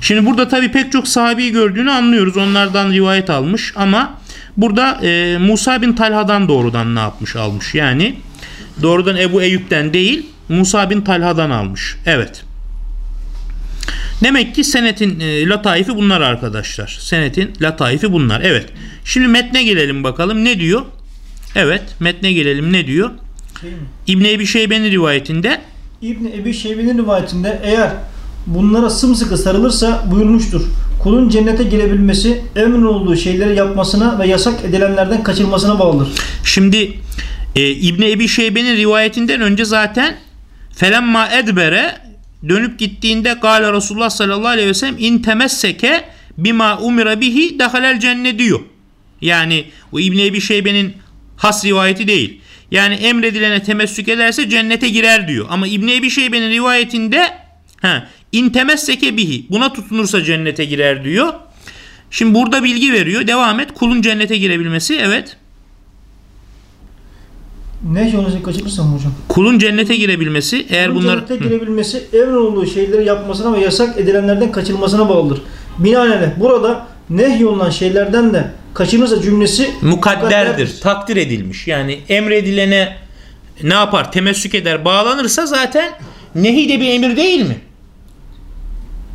Şimdi burada tabi pek çok sahabeyi gördüğünü anlıyoruz. Onlardan rivayet almış ama burada e, Musa bin Talha'dan doğrudan ne yapmış almış. Yani doğrudan Ebu Eyüp'ten değil Musa bin Talha'dan almış. Evet. Demek ki senetin e, lataifi bunlar arkadaşlar. Senetin lataifi bunlar. Evet. Şimdi metne gelelim bakalım. Ne diyor? Evet. Metne gelelim. Ne diyor?
Mi?
İbn Ebi Şeybe'nin rivayetinde
İbn Ebi Şeybe'nin rivayetinde eğer bunlara sımsıkı sarılırsa buyurmuştur. Kulun cennete girebilmesi emrin olduğu şeyleri yapmasına ve yasak edilenlerden kaçırmasına bağlıdır.
şimdi e, İbn Ebi Şeybe'nin rivayetinden önce zaten felemma edbere dönüp gittiğinde gale Resulullah sallallahu aleyhi ve sellem in temesseke bima umira bihi dehalel cennet diyor. Yani o İbn Ebi Şeybe'nin has rivayeti değil. Yani emredilene temessük ederse cennete girer diyor. Ama İbn Ebi Şeybe'nin rivayetinde ha, in temesseke bihi buna tutunursa cennete girer diyor. Şimdi burada bilgi veriyor. Devam et. Kulun cennete girebilmesi. Evet.
Ne yolunu kaçırırsam hocam?
Kulun cennete girebilmesi eğer
Kulun
bunlar
cennete girebilmesi emrin olduğu şeyleri yapmasına ve yasak edilenlerden kaçırmasına bağlıdır. Binaenaleyh burada nehyolunan şeylerden de kaçınırsa cümlesi
mukadderdir, takdir edilmiş. Yani emredilene ne yapar? Temessük eder, bağlanırsa zaten nehi de bir emir değil mi?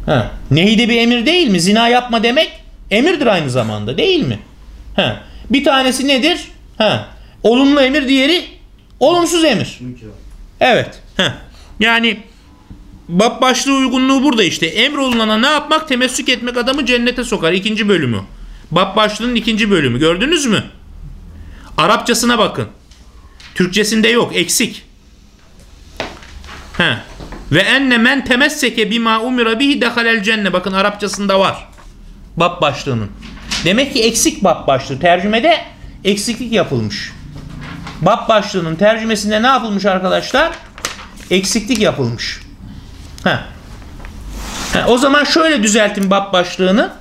Ha, nehi de bir emir değil mi? Zina yapma demek emirdir aynı zamanda değil mi? Ha, bir tanesi nedir? Ha, olumlu emir, diğeri olumsuz emir. Evet. Ha. Yani bab başlığı uygunluğu burada işte. Emrolunana ne yapmak? Temessük etmek adamı cennete sokar. İkinci bölümü. Bab başlığının ikinci bölümü. Gördünüz mü? Arapçasına bakın. Türkçesinde yok. Eksik. He. Ve enne men temesseke bima umira bihi dehalel cenne. Bakın Arapçasında var. Bab başlığının. Demek ki eksik bab başlığı. Tercümede eksiklik yapılmış. Bab başlığının tercümesinde ne yapılmış arkadaşlar? Eksiklik yapılmış. Ha. Ha, o zaman şöyle düzeltin bab başlığını.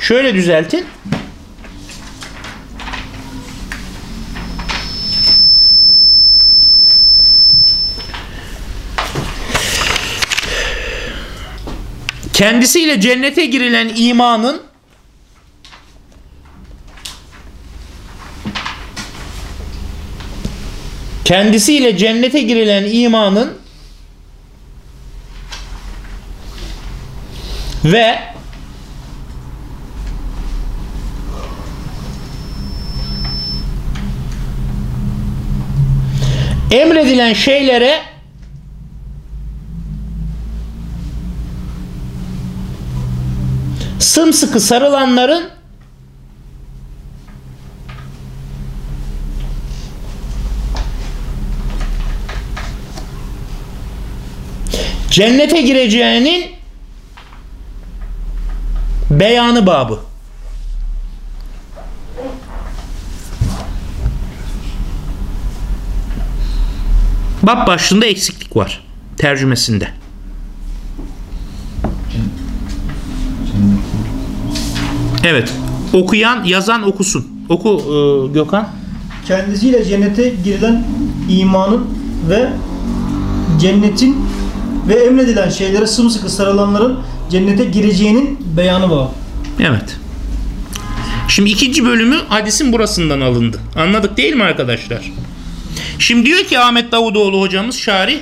Şöyle düzeltin. Kendisiyle cennete girilen imanın kendisiyle cennete girilen imanın ve emredilen şeylere sımsıkı sarılanların cennete gireceğinin beyanı babı. Bab başlığında eksiklik var tercümesinde. Evet. Okuyan, yazan okusun. Oku e, Gökhan.
kendisiyle cennete girilen imanın ve cennetin ve emredilen şeylere sımsıkı sarılanların cennete gireceğinin beyanı var.
Evet. Şimdi ikinci bölümü hadisin burasından alındı. Anladık değil mi arkadaşlar? Şimdi diyor ki Ahmet Davutoğlu hocamız şari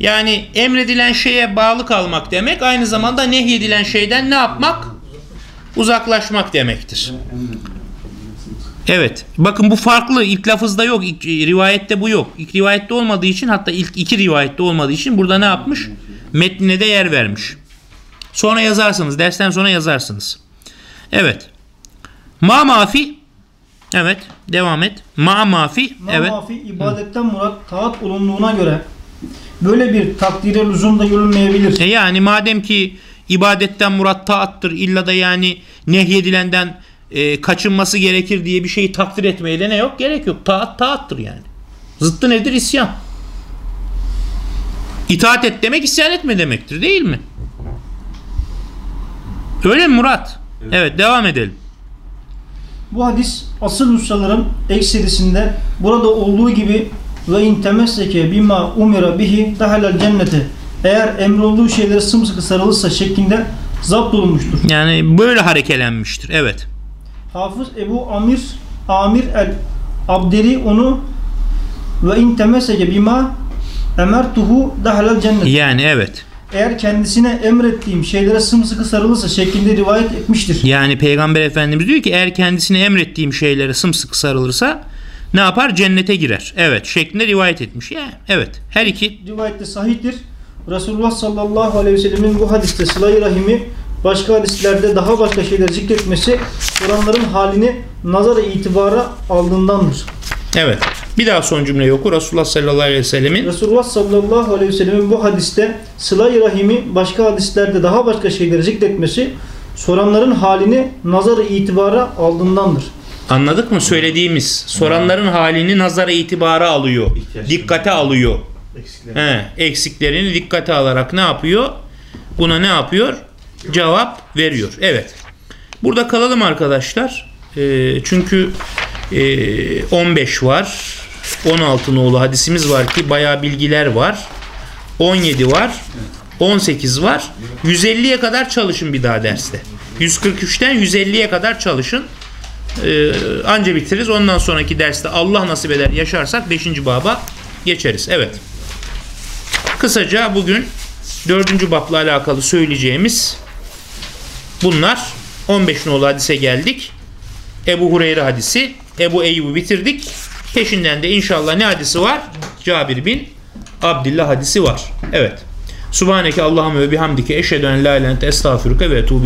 yani emredilen şeye bağlı kalmak demek aynı zamanda nehyedilen şeyden ne yapmak? Uzaklaşmak demektir. Evet. Bakın bu farklı. İlk lafızda yok. İlk rivayette bu yok. İlk rivayette olmadığı için hatta ilk iki rivayette olmadığı için burada ne yapmış? Metnine de yer vermiş. Sonra yazarsınız. Dersten sonra yazarsınız. Evet. Ma mafi. Evet. Devam et. Ma mafi. Evet.
Mamafi ibadetten murat taat olunduğuna göre böyle bir takdire lüzum da görülmeyebilir.
E yani madem ki ibadetten murat taattır illa da yani nehyedilenden e, kaçınması gerekir diye bir şeyi takdir etmeye de ne yok? Gerek yok. Taat taattır yani. Zıttı nedir? İsyan. İtaat et demek isyan etme demektir değil mi? Öyle mi Murat? Evet, devam edelim.
Bu hadis asıl ustaların ekserisinde burada olduğu gibi ve in temesseke bima umira bihi dahalel cennete eğer emrolduğu şeylere sımsıkı sarılırsa şeklinde zapt olunmuştur.
Yani böyle harekelenmiştir. Evet.
Hafız Ebu Amir Amir el Abderi onu ve in temesseke bima emertuhu dahalel cennete
Yani evet.
eğer kendisine emrettiğim şeylere sımsıkı sarılırsa şeklinde rivayet etmiştir.
Yani Peygamber Efendimiz diyor ki eğer kendisine emrettiğim şeylere sımsıkı sarılırsa ne yapar? Cennete girer. Evet. Şeklinde rivayet etmiş. Ya, evet. Her iki
Rivayette sahihtir. Resulullah sallallahu aleyhi ve sellemin bu hadiste sıla-i rahimi başka hadislerde daha başka şeyler zikretmesi oranların halini nazara itibara aldığındandır.
Evet. Bir daha son cümleyi oku. Resulullah sallallahu aleyhi ve sellemin
Resulullah sallallahu aleyhi ve sellemin bu hadiste sıla-i rahimi başka hadislerde daha başka şeyleri zikretmesi soranların halini nazara itibara aldığındandır.
anladık mı söylediğimiz soranların halini nazara itibara alıyor. Dikkate alıyor. He, eksiklerini dikkate alarak ne yapıyor? Buna ne yapıyor? Cevap veriyor. Evet. Burada kalalım arkadaşlar. Ee, çünkü e, 15 var. 16 nolu hadisimiz var ki bayağı bilgiler var. 17 var. 18 var. 150'ye kadar çalışın bir daha derste. 143'ten 150'ye kadar çalışın. Ee, anca bitiririz. Ondan sonraki derste Allah nasip eder yaşarsak 5. baba geçeriz. Evet. Kısaca bugün 4. babla alakalı söyleyeceğimiz bunlar. 15 nolu hadise geldik. Ebu Hureyre hadisi. Ebu Eyyub'u bitirdik. Peşinden de inşallah ne hadisi var? Cabir bin Abdillah hadisi var. Evet. Subhaneke Allahümme ve bihamdike eşhedü en la ilahe estağfiruke ve etubu.